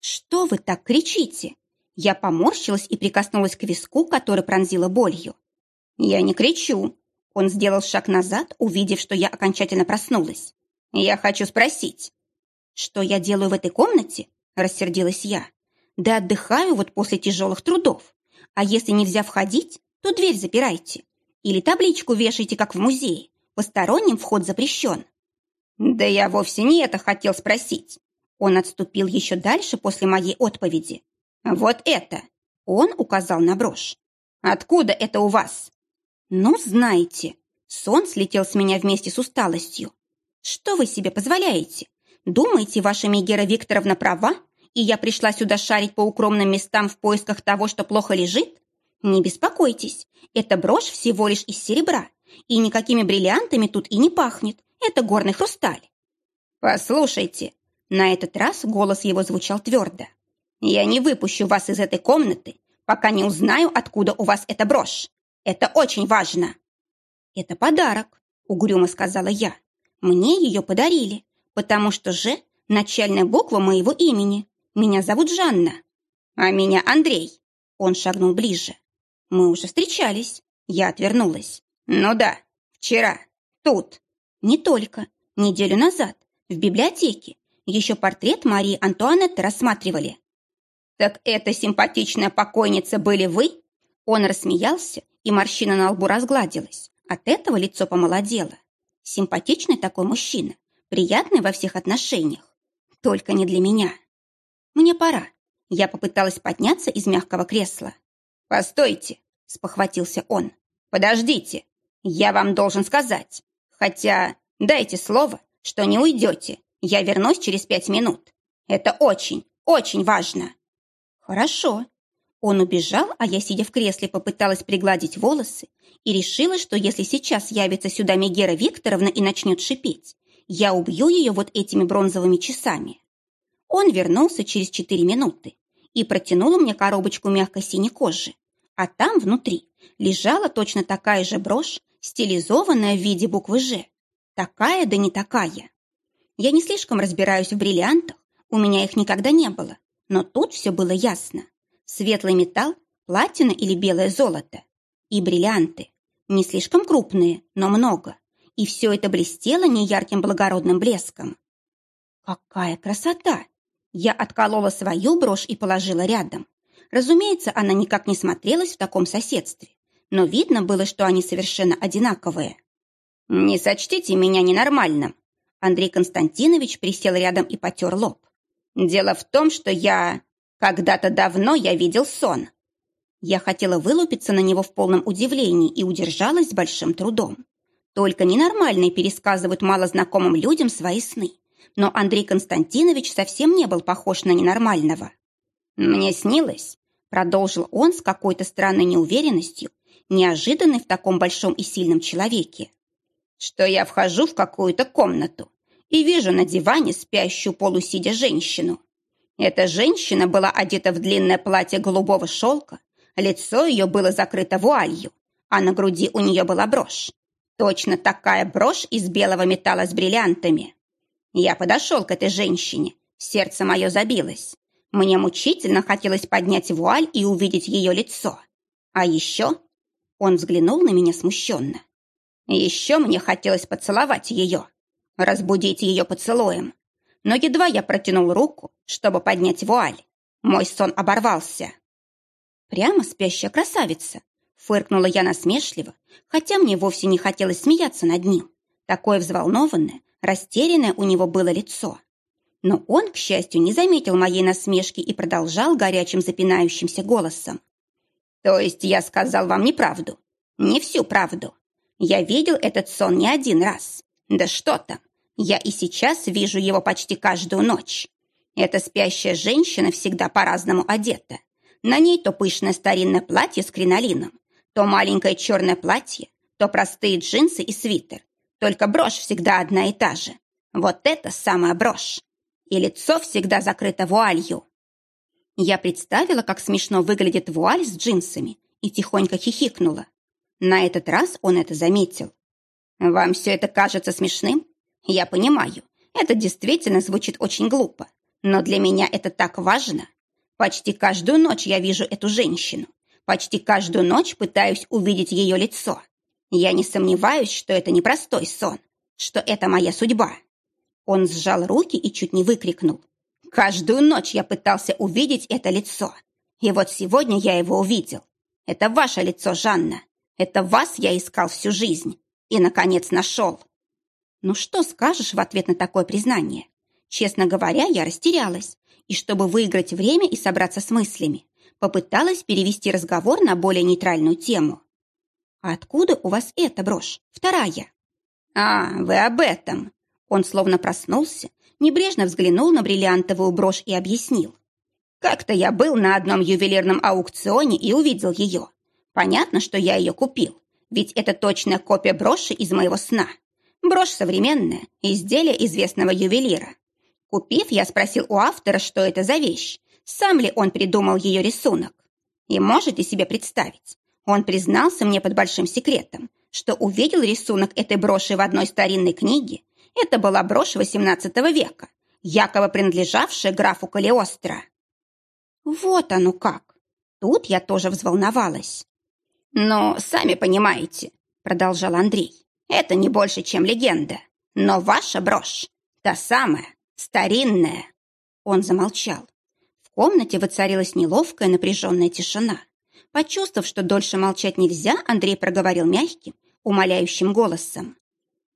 Что вы так кричите? Я поморщилась и прикоснулась к виску, который пронзила болью. Я не кричу. Он сделал шаг назад, увидев, что я окончательно проснулась. Я хочу спросить. Что я делаю в этой комнате? Рассердилась я. Да отдыхаю вот после тяжелых трудов. А если нельзя входить, то дверь запирайте. Или табличку вешайте, как в музее. Посторонним вход запрещен. Да я вовсе не это хотел спросить. Он отступил еще дальше после моей отповеди. Вот это. Он указал на брошь. Откуда это у вас? Ну, знаете, сон слетел с меня вместе с усталостью. Что вы себе позволяете? Думаете, ваша Мегера Викторовна права, и я пришла сюда шарить по укромным местам в поисках того, что плохо лежит? Не беспокойтесь, эта брошь всего лишь из серебра, и никакими бриллиантами тут и не пахнет. Это горный хрусталь. Послушайте, на этот раз голос его звучал твердо. Я не выпущу вас из этой комнаты, пока не узнаю, откуда у вас эта брошь. Это очень важно. Это подарок, угрюмо сказала я. Мне ее подарили, потому что «Ж» — начальная буква моего имени. Меня зовут Жанна. А меня Андрей. Он шагнул ближе. Мы уже встречались. Я отвернулась. Ну да, вчера. Тут. Не только. Неделю назад. В библиотеке. Еще портрет Марии Антуанетты рассматривали. Так эта симпатичная покойница были вы? Он рассмеялся, и морщина на лбу разгладилась. От этого лицо помолодело. Симпатичный такой мужчина, приятный во всех отношениях. Только не для меня. Мне пора. Я попыталась подняться из мягкого кресла. «Постойте!» – спохватился он. «Подождите! Я вам должен сказать. Хотя дайте слово, что не уйдете. Я вернусь через пять минут. Это очень, очень важно». «Хорошо». Он убежал, а я, сидя в кресле, попыталась пригладить волосы и решила, что если сейчас явится сюда Мегера Викторовна и начнет шипеть, я убью ее вот этими бронзовыми часами. Он вернулся через четыре минуты и протянул мне коробочку мягкой синей кожи, а там внутри лежала точно такая же брошь, стилизованная в виде буквы «Ж». Такая да не такая. Я не слишком разбираюсь в бриллиантах, у меня их никогда не было, но тут все было ясно. Светлый металл, платина или белое золото. И бриллианты. Не слишком крупные, но много и все это блестело неярким благородным блеском. Какая красота! Я отколола свою брошь и положила рядом. Разумеется, она никак не смотрелась в таком соседстве, но видно было, что они совершенно одинаковые. «Не сочтите меня ненормальным!» Андрей Константинович присел рядом и потер лоб. «Дело в том, что я... Когда-то давно я видел сон». Я хотела вылупиться на него в полном удивлении и удержалась с большим трудом. Только ненормальные пересказывают малознакомым людям свои сны. Но Андрей Константинович совсем не был похож на ненормального. «Мне снилось», — продолжил он с какой-то странной неуверенностью, неожиданной в таком большом и сильном человеке, «что я вхожу в какую-то комнату и вижу на диване спящую полусидя женщину. Эта женщина была одета в длинное платье голубого шелка, лицо ее было закрыто вуалью, а на груди у нее была брошь. Точно такая брошь из белого металла с бриллиантами. Я подошел к этой женщине. Сердце мое забилось. Мне мучительно хотелось поднять вуаль и увидеть ее лицо. А еще... Он взглянул на меня смущенно. Еще мне хотелось поцеловать ее, разбудить ее поцелуем. Но едва я протянул руку, чтобы поднять вуаль, мой сон оборвался. Прямо спящая красавица, Фыркнула я насмешливо, хотя мне вовсе не хотелось смеяться над ним. Такое взволнованное, растерянное у него было лицо. Но он, к счастью, не заметил моей насмешки и продолжал горячим запинающимся голосом. «То есть я сказал вам неправду? Не всю правду. Я видел этот сон не один раз. Да что там, я и сейчас вижу его почти каждую ночь. Эта спящая женщина всегда по-разному одета. На ней то пышное старинное платье с кринолином, то маленькое черное платье, то простые джинсы и свитер. Только брошь всегда одна и та же. Вот это самая брошь. И лицо всегда закрыто вуалью. Я представила, как смешно выглядит вуаль с джинсами, и тихонько хихикнула. На этот раз он это заметил. «Вам все это кажется смешным? Я понимаю, это действительно звучит очень глупо. Но для меня это так важно. Почти каждую ночь я вижу эту женщину. Почти каждую ночь пытаюсь увидеть ее лицо. Я не сомневаюсь, что это не простой сон, что это моя судьба. Он сжал руки и чуть не выкрикнул. Каждую ночь я пытался увидеть это лицо. И вот сегодня я его увидел. Это ваше лицо, Жанна. Это вас я искал всю жизнь. И, наконец, нашел. Ну что скажешь в ответ на такое признание? Честно говоря, я растерялась, и чтобы выиграть время и собраться с мыслями, попыталась перевести разговор на более нейтральную тему. «А откуда у вас эта брошь? Вторая?» «А, вы об этом!» Он словно проснулся, небрежно взглянул на бриллиантовую брошь и объяснил. «Как-то я был на одном ювелирном аукционе и увидел ее. Понятно, что я ее купил, ведь это точная копия броши из моего сна. Брошь современная, изделие известного ювелира. Купив, я спросил у автора, что это за вещь, сам ли он придумал ее рисунок. И можете себе представить, он признался мне под большим секретом, что увидел рисунок этой броши в одной старинной книге. Это была брошь XVIII века, якобы принадлежавшая графу Калиостро. Вот оно как. Тут я тоже взволновалась. «Но, сами понимаете», — продолжал Андрей, «это не больше, чем легенда. Но ваша брошь, та самая, Старинная!» Он замолчал. В комнате воцарилась неловкая напряженная тишина. Почувствовав, что дольше молчать нельзя, Андрей проговорил мягким, умоляющим голосом.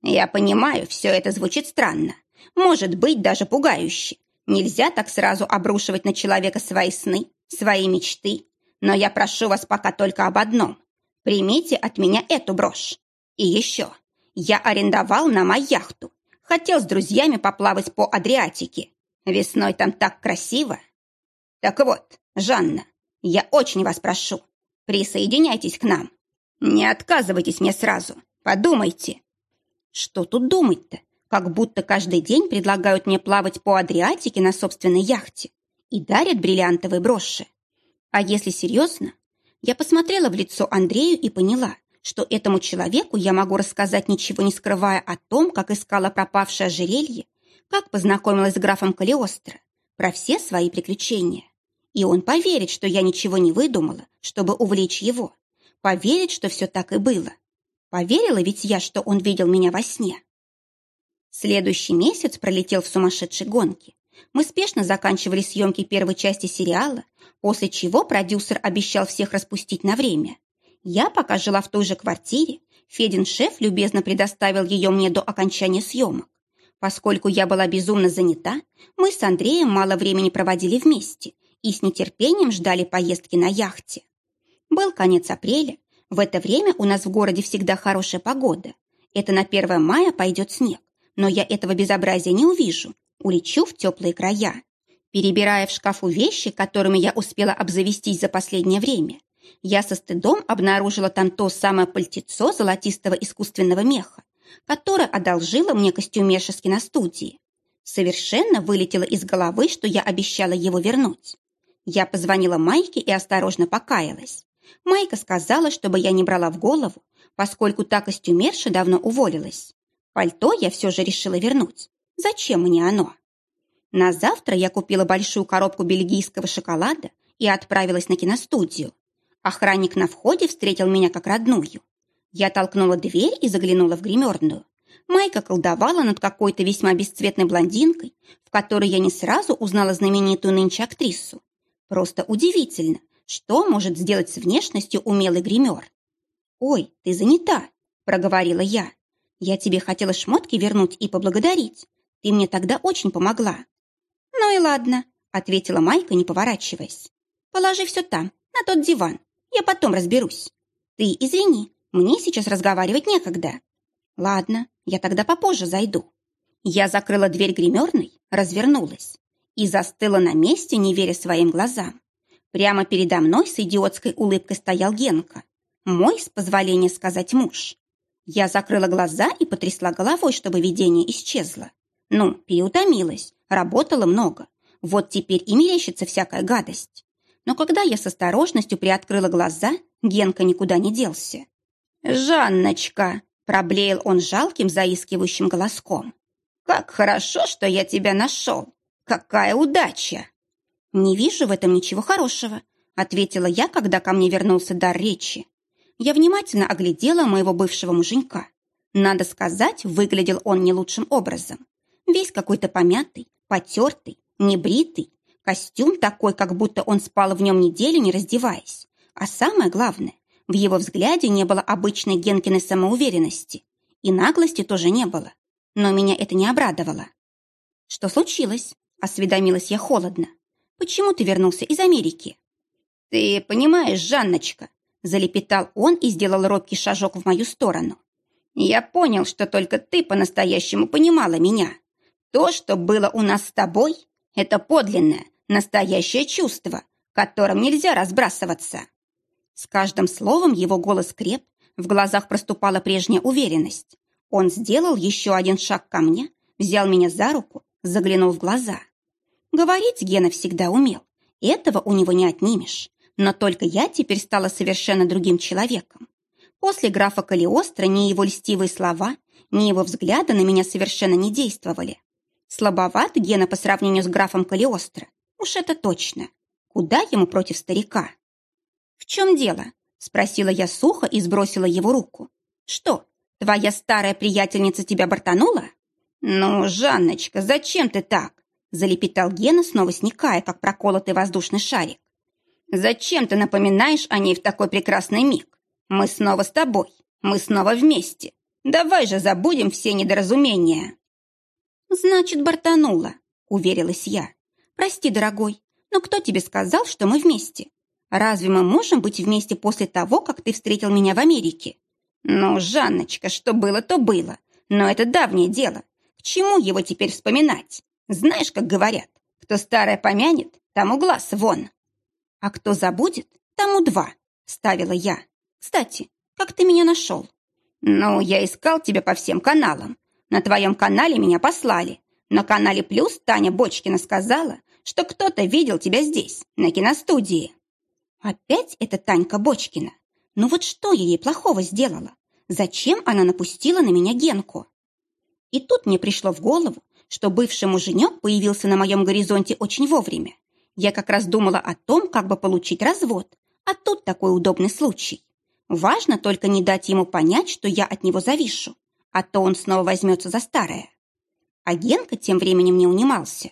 «Я понимаю, все это звучит странно. Может быть, даже пугающе. Нельзя так сразу обрушивать на человека свои сны, свои мечты. Но я прошу вас пока только об одном. Примите от меня эту брошь. И еще. Я арендовал на яхту. Хотел с друзьями поплавать по Адриатике. Весной там так красиво. Так вот, Жанна, я очень вас прошу, присоединяйтесь к нам. Не отказывайтесь мне сразу. Подумайте. Что тут думать-то? Как будто каждый день предлагают мне плавать по Адриатике на собственной яхте и дарят бриллиантовые броши. А если серьезно, я посмотрела в лицо Андрею и поняла, что этому человеку я могу рассказать, ничего не скрывая о том, как искала пропавшее ожерелье, как познакомилась с графом Калиостро, про все свои приключения. И он поверит, что я ничего не выдумала, чтобы увлечь его. Поверит, что все так и было. Поверила ведь я, что он видел меня во сне. Следующий месяц пролетел в сумасшедшей гонке. Мы спешно заканчивали съемки первой части сериала, после чего продюсер обещал всех распустить на время. Я пока жила в той же квартире, Федин шеф любезно предоставил ее мне до окончания съемок. Поскольку я была безумно занята, мы с Андреем мало времени проводили вместе и с нетерпением ждали поездки на яхте. Был конец апреля. В это время у нас в городе всегда хорошая погода. Это на 1 мая пойдет снег, но я этого безобразия не увижу. Улечу в теплые края. Перебирая в шкафу вещи, которыми я успела обзавестись за последнее время, я со стыдом обнаружила там то самое пальтецо золотистого искусственного меха, которое одолжила мне костюмерша с киностудии. Совершенно вылетело из головы, что я обещала его вернуть. Я позвонила Майке и осторожно покаялась. Майка сказала, чтобы я не брала в голову, поскольку та костюмерша давно уволилась. Пальто я все же решила вернуть. Зачем мне оно? На завтра я купила большую коробку бельгийского шоколада и отправилась на киностудию. Охранник на входе встретил меня как родную. Я толкнула дверь и заглянула в гримерную. Майка колдовала над какой-то весьма бесцветной блондинкой, в которой я не сразу узнала знаменитую нынче актрису. Просто удивительно, что может сделать с внешностью умелый гример. «Ой, ты занята», — проговорила я. «Я тебе хотела шмотки вернуть и поблагодарить. Ты мне тогда очень помогла». «Ну и ладно», — ответила Майка, не поворачиваясь. «Положи все там, на тот диван. Я потом разберусь. Ты извини, Мне сейчас разговаривать некогда. Ладно, я тогда попозже зайду. Я закрыла дверь гримерной, развернулась и застыла на месте, не веря своим глазам. Прямо передо мной с идиотской улыбкой стоял Генка. Мой, с позволения сказать, муж. Я закрыла глаза и потрясла головой, чтобы видение исчезло. Ну, переутомилась, работала много. Вот теперь и мерещится всякая гадость. Но когда я с осторожностью приоткрыла глаза, Генка никуда не делся. «Жанночка!» – проблеял он жалким, заискивающим голоском. «Как хорошо, что я тебя нашел! Какая удача!» «Не вижу в этом ничего хорошего», – ответила я, когда ко мне вернулся дар речи. Я внимательно оглядела моего бывшего муженька. Надо сказать, выглядел он не лучшим образом. Весь какой-то помятый, потертый, небритый, костюм такой, как будто он спал в нем неделю, не раздеваясь. А самое главное, в его взгляде не было обычной Генкиной самоуверенности. И наглости тоже не было. Но меня это не обрадовало. «Что случилось?» – осведомилась я холодно. «Почему ты вернулся из Америки?» «Ты понимаешь, Жанночка, Залепетал он и сделал робкий шажок в мою сторону. «Я понял, что только ты по-настоящему понимала меня. То, что было у нас с тобой, это подлинное, настоящее чувство, которым нельзя разбрасываться». С каждым словом его голос креп, в глазах проступала прежняя уверенность. Он сделал еще один шаг ко мне, взял меня за руку, заглянул в глаза. Говорить Гена всегда умел. Этого у него не отнимешь. Но только я теперь стала совершенно другим человеком. После графа Калиостро ни его льстивые слова, ни его взгляды на меня совершенно не действовали. Слабоват Гена по сравнению с графом Калиостро. Уж это точно. Куда ему против старика? «В чем дело?» – спросила я сухо и сбросила его руку. «Что, твоя старая приятельница тебя бортанула?» «Ну, Жанночка, зачем ты так?» – залепетал Гена, снова сникая, как проколотый воздушный шарик. Зачем ты напоминаешь о ней в такой прекрасный миг? Мы снова с тобой. Мы снова вместе. Давай же забудем все недоразумения. Значит, бортанула, уверилась я. Прости, дорогой, но кто тебе сказал, что мы вместе? Разве мы можем быть вместе после того, как ты встретил меня в Америке? Ну, Жанночка, что было, то было. Но это давнее дело. К чему его теперь вспоминать? Знаешь, как говорят, кто старое помянет, тому глаз вон. «А кто забудет, тому два», — ставила я. «Кстати, как ты меня нашел?» «Ну, я искал тебя по всем каналам. На твоем канале меня послали. На канале «Плюс» Таня Бочкина сказала, что кто-то видел тебя здесь, на киностудии». «Опять эта Танька Бочкина? Ну вот что я ей плохого сделала? Зачем она напустила на меня Генку?» И тут мне пришло в голову, что бывший муженек появился на моем горизонте очень вовремя. Я как раз думала о том, как бы получить развод, а тут такой удобный случай. Важно только не дать ему понять, что я от него завишу, а то он снова возьмется за старое. А Генка тем временем не унимался.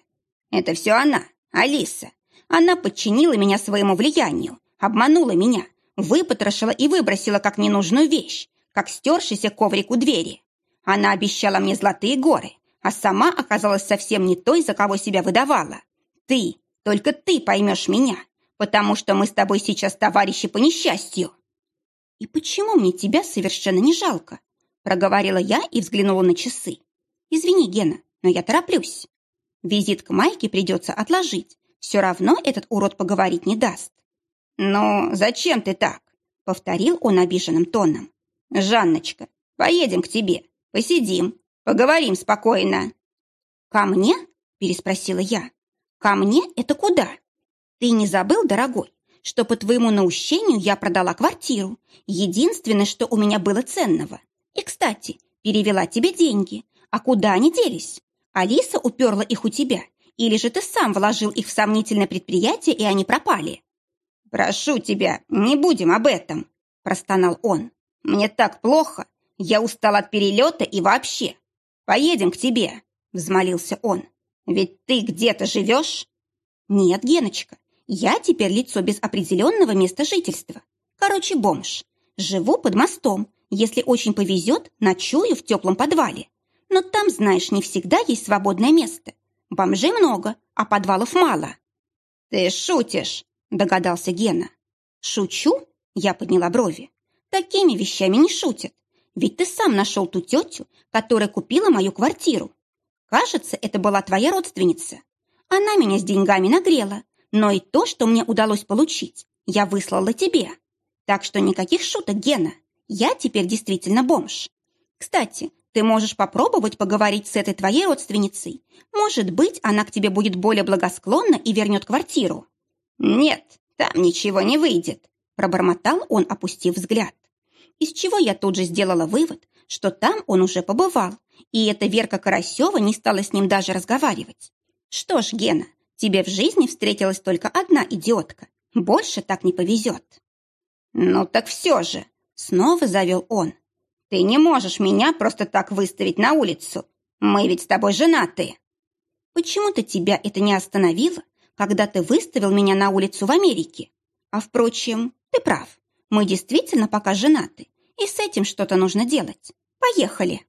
Это все она, Алиса. Она подчинила меня своему влиянию, обманула меня, выпотрошила и выбросила как ненужную вещь, как стершийся коврик у двери. Она обещала мне золотые горы, а сама оказалась совсем не той, за кого себя выдавала. Ты, только ты поймешь меня, потому что мы с тобой сейчас товарищи по несчастью». «И почему мне тебя совершенно не жалко?» проговорила я и взглянула на часы. «Извини, Гена, но я тороплюсь. Визит к Майке придется отложить. Все равно этот урод поговорить не даст». «Ну, зачем ты так?» повторил он обиженным тоном. «Жанночка, поедем к тебе, посидим, поговорим спокойно». «Ко мне?» переспросила я. Ко мне это куда? Ты не забыл, дорогой, что по твоему наущению я продала квартиру, единственное, что у меня было ценного. И, кстати, перевела тебе деньги. А куда они делись? Алиса уперла их у тебя, или же ты сам вложил их в сомнительное предприятие, и они пропали? Прошу тебя, не будем об этом, простонал он. Мне так плохо, я устал от перелета и вообще. Поедем к тебе, взмолился он. Ведь ты где-то живешь? Нет, Геночка, я теперь лицо без определенного места жительства. Короче, бомж. Живу под мостом. Если очень повезет, ночую в теплом подвале. Но там, знаешь, не всегда есть свободное место. Бомжей много, а подвалов мало. Ты шутишь, догадался Гена. Шучу? Я подняла брови. такими вещами не шутят. Ведь ты сам нашел ту тетю, которая купила мою квартиру. Кажется, это была твоя родственница. Она меня с деньгами нагрела, но и то, что мне удалось получить, я выслала тебе. Так что никаких шуток, Гена. Я теперь действительно бомж. Кстати, ты можешь попробовать поговорить с этой твоей родственницей. Может быть, она к тебе будет более благосклонна и вернет квартиру. Нет, там ничего не выйдет, пробормотал он, опустив взгляд. Из чего я тут же сделала вывод, что там он уже побывал, и эта Верка Карасева не стала с ним даже разговаривать. Что ж, Гена, тебе в жизни встретилась только одна идиотка. Больше так не повезет. Ну так все же, снова завел он. Ты не можешь меня просто так выставить на улицу. Мы ведь с тобой женаты. Почему-то тебя это не остановило, когда ты выставил меня на улицу в Америке. А впрочем, ты прав. Мы действительно пока женаты, и с этим что-то нужно делать. Поехали.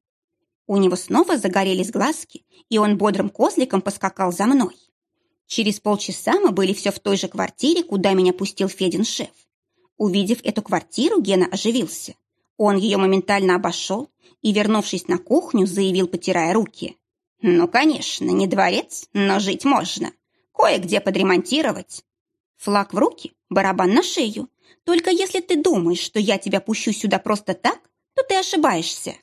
У него снова загорелись глазки, и он бодрым козликом поскакал за мной. Через полчаса мы были все в той же квартире, куда меня пустил Федин шеф. Увидев эту квартиру, Гена оживился. Он ее моментально обошел и, вернувшись на кухню, заявил, потирая руки. «Ну, конечно, не дворец, но жить можно. Кое-где подремонтировать». Флаг в руки, барабан на шею. Только если ты думаешь, что я тебя пущу сюда просто так, то ты ошибаешься.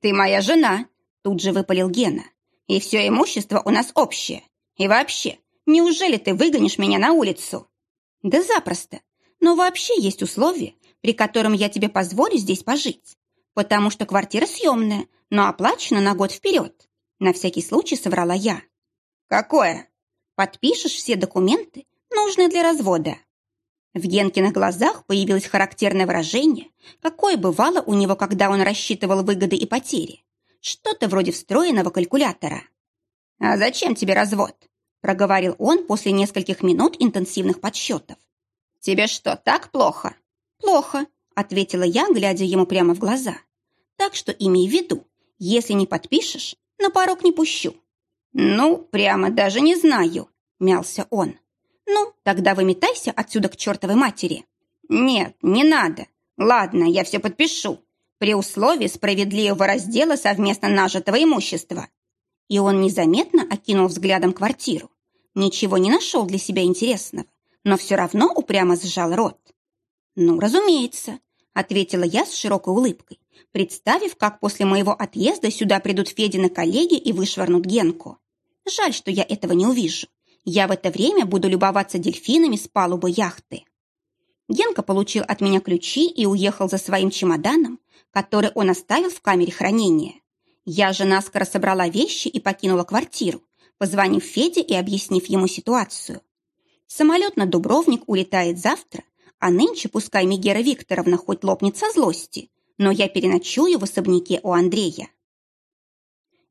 «Ты моя жена», — тут же выпалил Гена. «И все имущество у нас общее. И вообще, неужели ты выгонишь меня на улицу?» «Да запросто. Но вообще есть условия, при котором я тебе позволю здесь пожить. Потому что квартира съемная, но оплачена на год вперед. На всякий случай соврала я. Какое? Подпишешь все документы, нужные для развода. В Генкиных глазах появилось характерное выражение, какое бывало у него, когда он рассчитывал выгоды и потери. Что-то вроде встроенного калькулятора. «А зачем тебе развод?» – проговорил он после нескольких минут интенсивных подсчетов. «Тебе что, так плохо?» «Плохо», — ответила я, глядя ему прямо в глаза. «Так что имей в виду, если не подпишешь, на порог не пущу». «Ну, прямо даже не знаю», — мялся он. «Ну, тогда выметайся отсюда к чертовой матери». «Нет, не надо. Ладно, я все подпишу. При условии справедливого раздела совместно нажитого имущества». И он незаметно окинул взглядом квартиру. Ничего не нашел для себя интересного, но все равно упрямо сжал рот. «Ну, разумеется», — ответила я с широкой улыбкой, представив, как после моего отъезда сюда придут Федины коллеги и вышвырнут Генку. Жаль, что я этого не увижу. Я в это время буду любоваться дельфинами с палубы яхты. Генка получил от меня ключи и уехал за своим чемоданом, который он оставил в камере хранения. Я же наскоро собрала вещи и покинула квартиру, позвонив Феде и объяснив ему ситуацию. Самолет на Дубровник улетает завтра, а нынче пускай Мегера Викторовна хоть лопнет со злости, но я переночую в особняке у Андрея.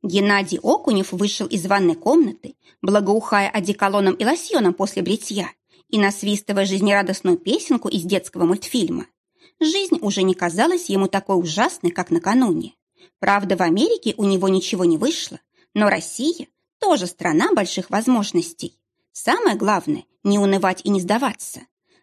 Геннадий Окунев вышел из ванной комнаты, благоухая одеколоном и лосьоном после бритья и насвистывая жизнерадостную песенку из детского мультфильма. Жизнь уже не казалась ему такой ужасной, как накануне. Правда, в Америке у него ничего не вышло, но Россия тоже страна больших возможностей. Самое главное – не унывать и не сдаваться.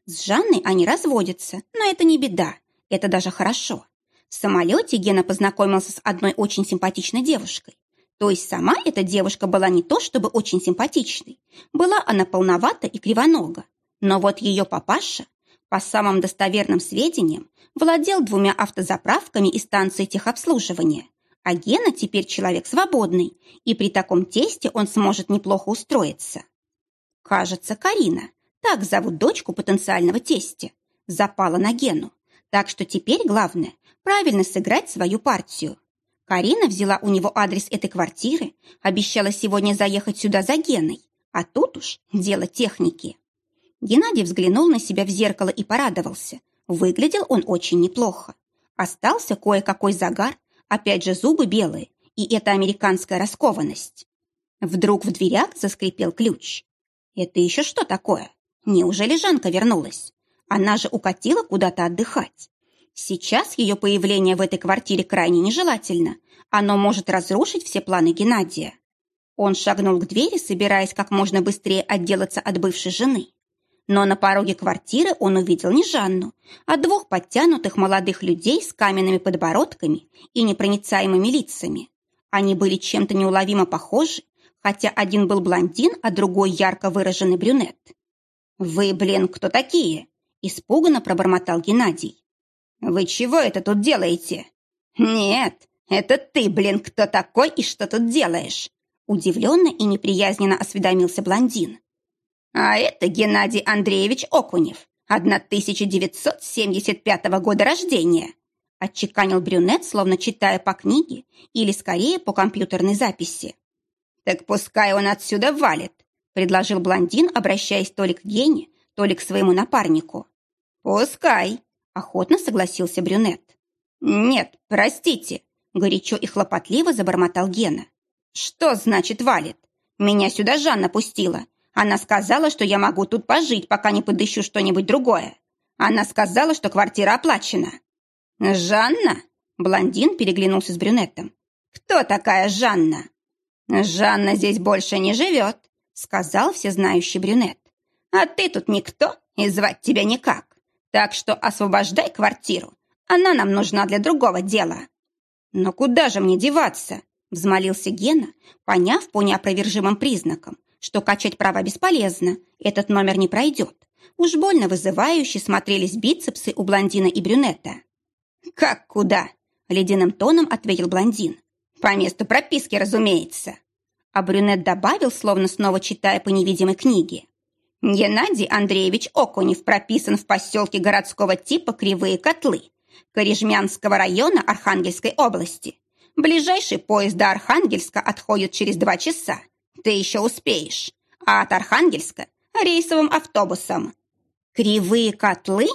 С Жанной они разводятся, но это не беда, это даже хорошо. В самолете Гена познакомился с одной очень симпатичной девушкой. То есть сама эта девушка была не то чтобы очень симпатичной, была она полновата и кривонога. Но вот ее папаша, по самым достоверным сведениям, владел двумя автозаправками и станцией техобслуживания. А Гена теперь человек свободный, и при таком тесте он сможет неплохо устроиться. Кажется, Карина, так зовут дочку потенциального тестя. Запала на Гену. Так что теперь главное – правильно сыграть свою партию. Карина взяла у него адрес этой квартиры, обещала сегодня заехать сюда за Геной. А тут уж дело техники. Геннадий взглянул на себя в зеркало и порадовался. Выглядел он очень неплохо. Остался кое-какой загар, опять же зубы белые, и эта американская раскованность. Вдруг в дверях заскрипел ключ. Это еще что такое? Неужели Жанка вернулась? Она же укатила куда-то отдыхать. Сейчас ее появление в этой квартире крайне нежелательно. Оно может разрушить все планы Геннадия. Он шагнул к двери, собираясь как можно быстрее отделаться от бывшей жены. Но на пороге квартиры он увидел не Жанну, а двух подтянутых молодых людей с каменными подбородками и непроницаемыми лицами. Они были чем-то неуловимо похожи, хотя один был блондин, а другой ярко выраженный брюнет. «Вы, блин, кто такие?» – испуганно пробормотал Геннадий. «Вы чего это тут делаете?» «Нет, это ты, блин, кто такой и что тут делаешь?» Удивленно и неприязненно осведомился блондин. А это Геннадий Андреевич Окунев, 1975 года рождения. Отчеканил брюнет, словно читая по книге или, скорее, по компьютерной записи. «Так пускай он отсюда валит», — предложил блондин, обращаясь то ли к Гене, то ли к своему напарнику. «Пускай», — охотно согласился брюнет. «Нет, простите», — горячо и хлопотливо забормотал Гена. «Что значит валит? Меня сюда Жанна пустила, она сказала, что я могу тут пожить, пока не подыщу что-нибудь другое. Она сказала, что квартира оплачена. Жанна? Блондин переглянулся с брюнетом. Кто такая Жанна? Жанна здесь больше не живет, сказал всезнающий брюнет. А ты тут никто и звать тебя никак. Так что освобождай квартиру. Она нам нужна для другого дела. Но куда же мне деваться? Взмолился Гена, поняв по неопровержимым признакам, что качать права бесполезно, этот номер не пройдет. Уж больно вызывающе смотрелись бицепсы у блондина и брюнета. «Как куда?» – ледяным тоном ответил блондин. «По месту прописки, разумеется». А брюнет добавил, словно снова читая по невидимой книге. Геннадий Андреевич Окунев прописан в поселке городского типа Кривые Котлы, Корежмянского района Архангельской области. Ближайший поезд до Архангельска отходит через два часа. Ты еще успеешь. А от Архангельска рейсовым автобусом. Кривые котлы?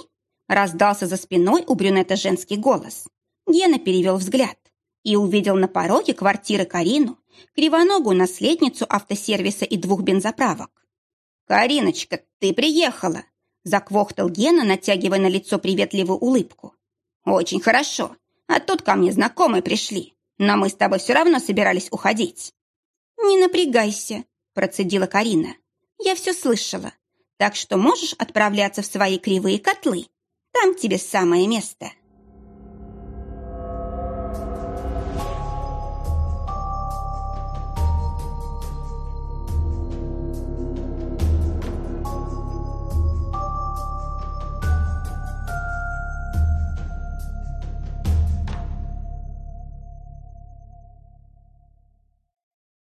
Раздался за спиной у брюнета женский голос. Гена перевел взгляд и увидел на пороге квартиры Карину, кривоногую наследницу автосервиса и двух бензоправок. «Кариночка, ты приехала!» Заквохтал Гена, натягивая на лицо приветливую улыбку. «Очень хорошо. А тут ко мне знакомые пришли. Но мы с тобой все равно собирались уходить». «Не напрягайся», – процедила Карина. «Я все слышала, так что можешь отправляться в свои кривые котлы. Там тебе самое место».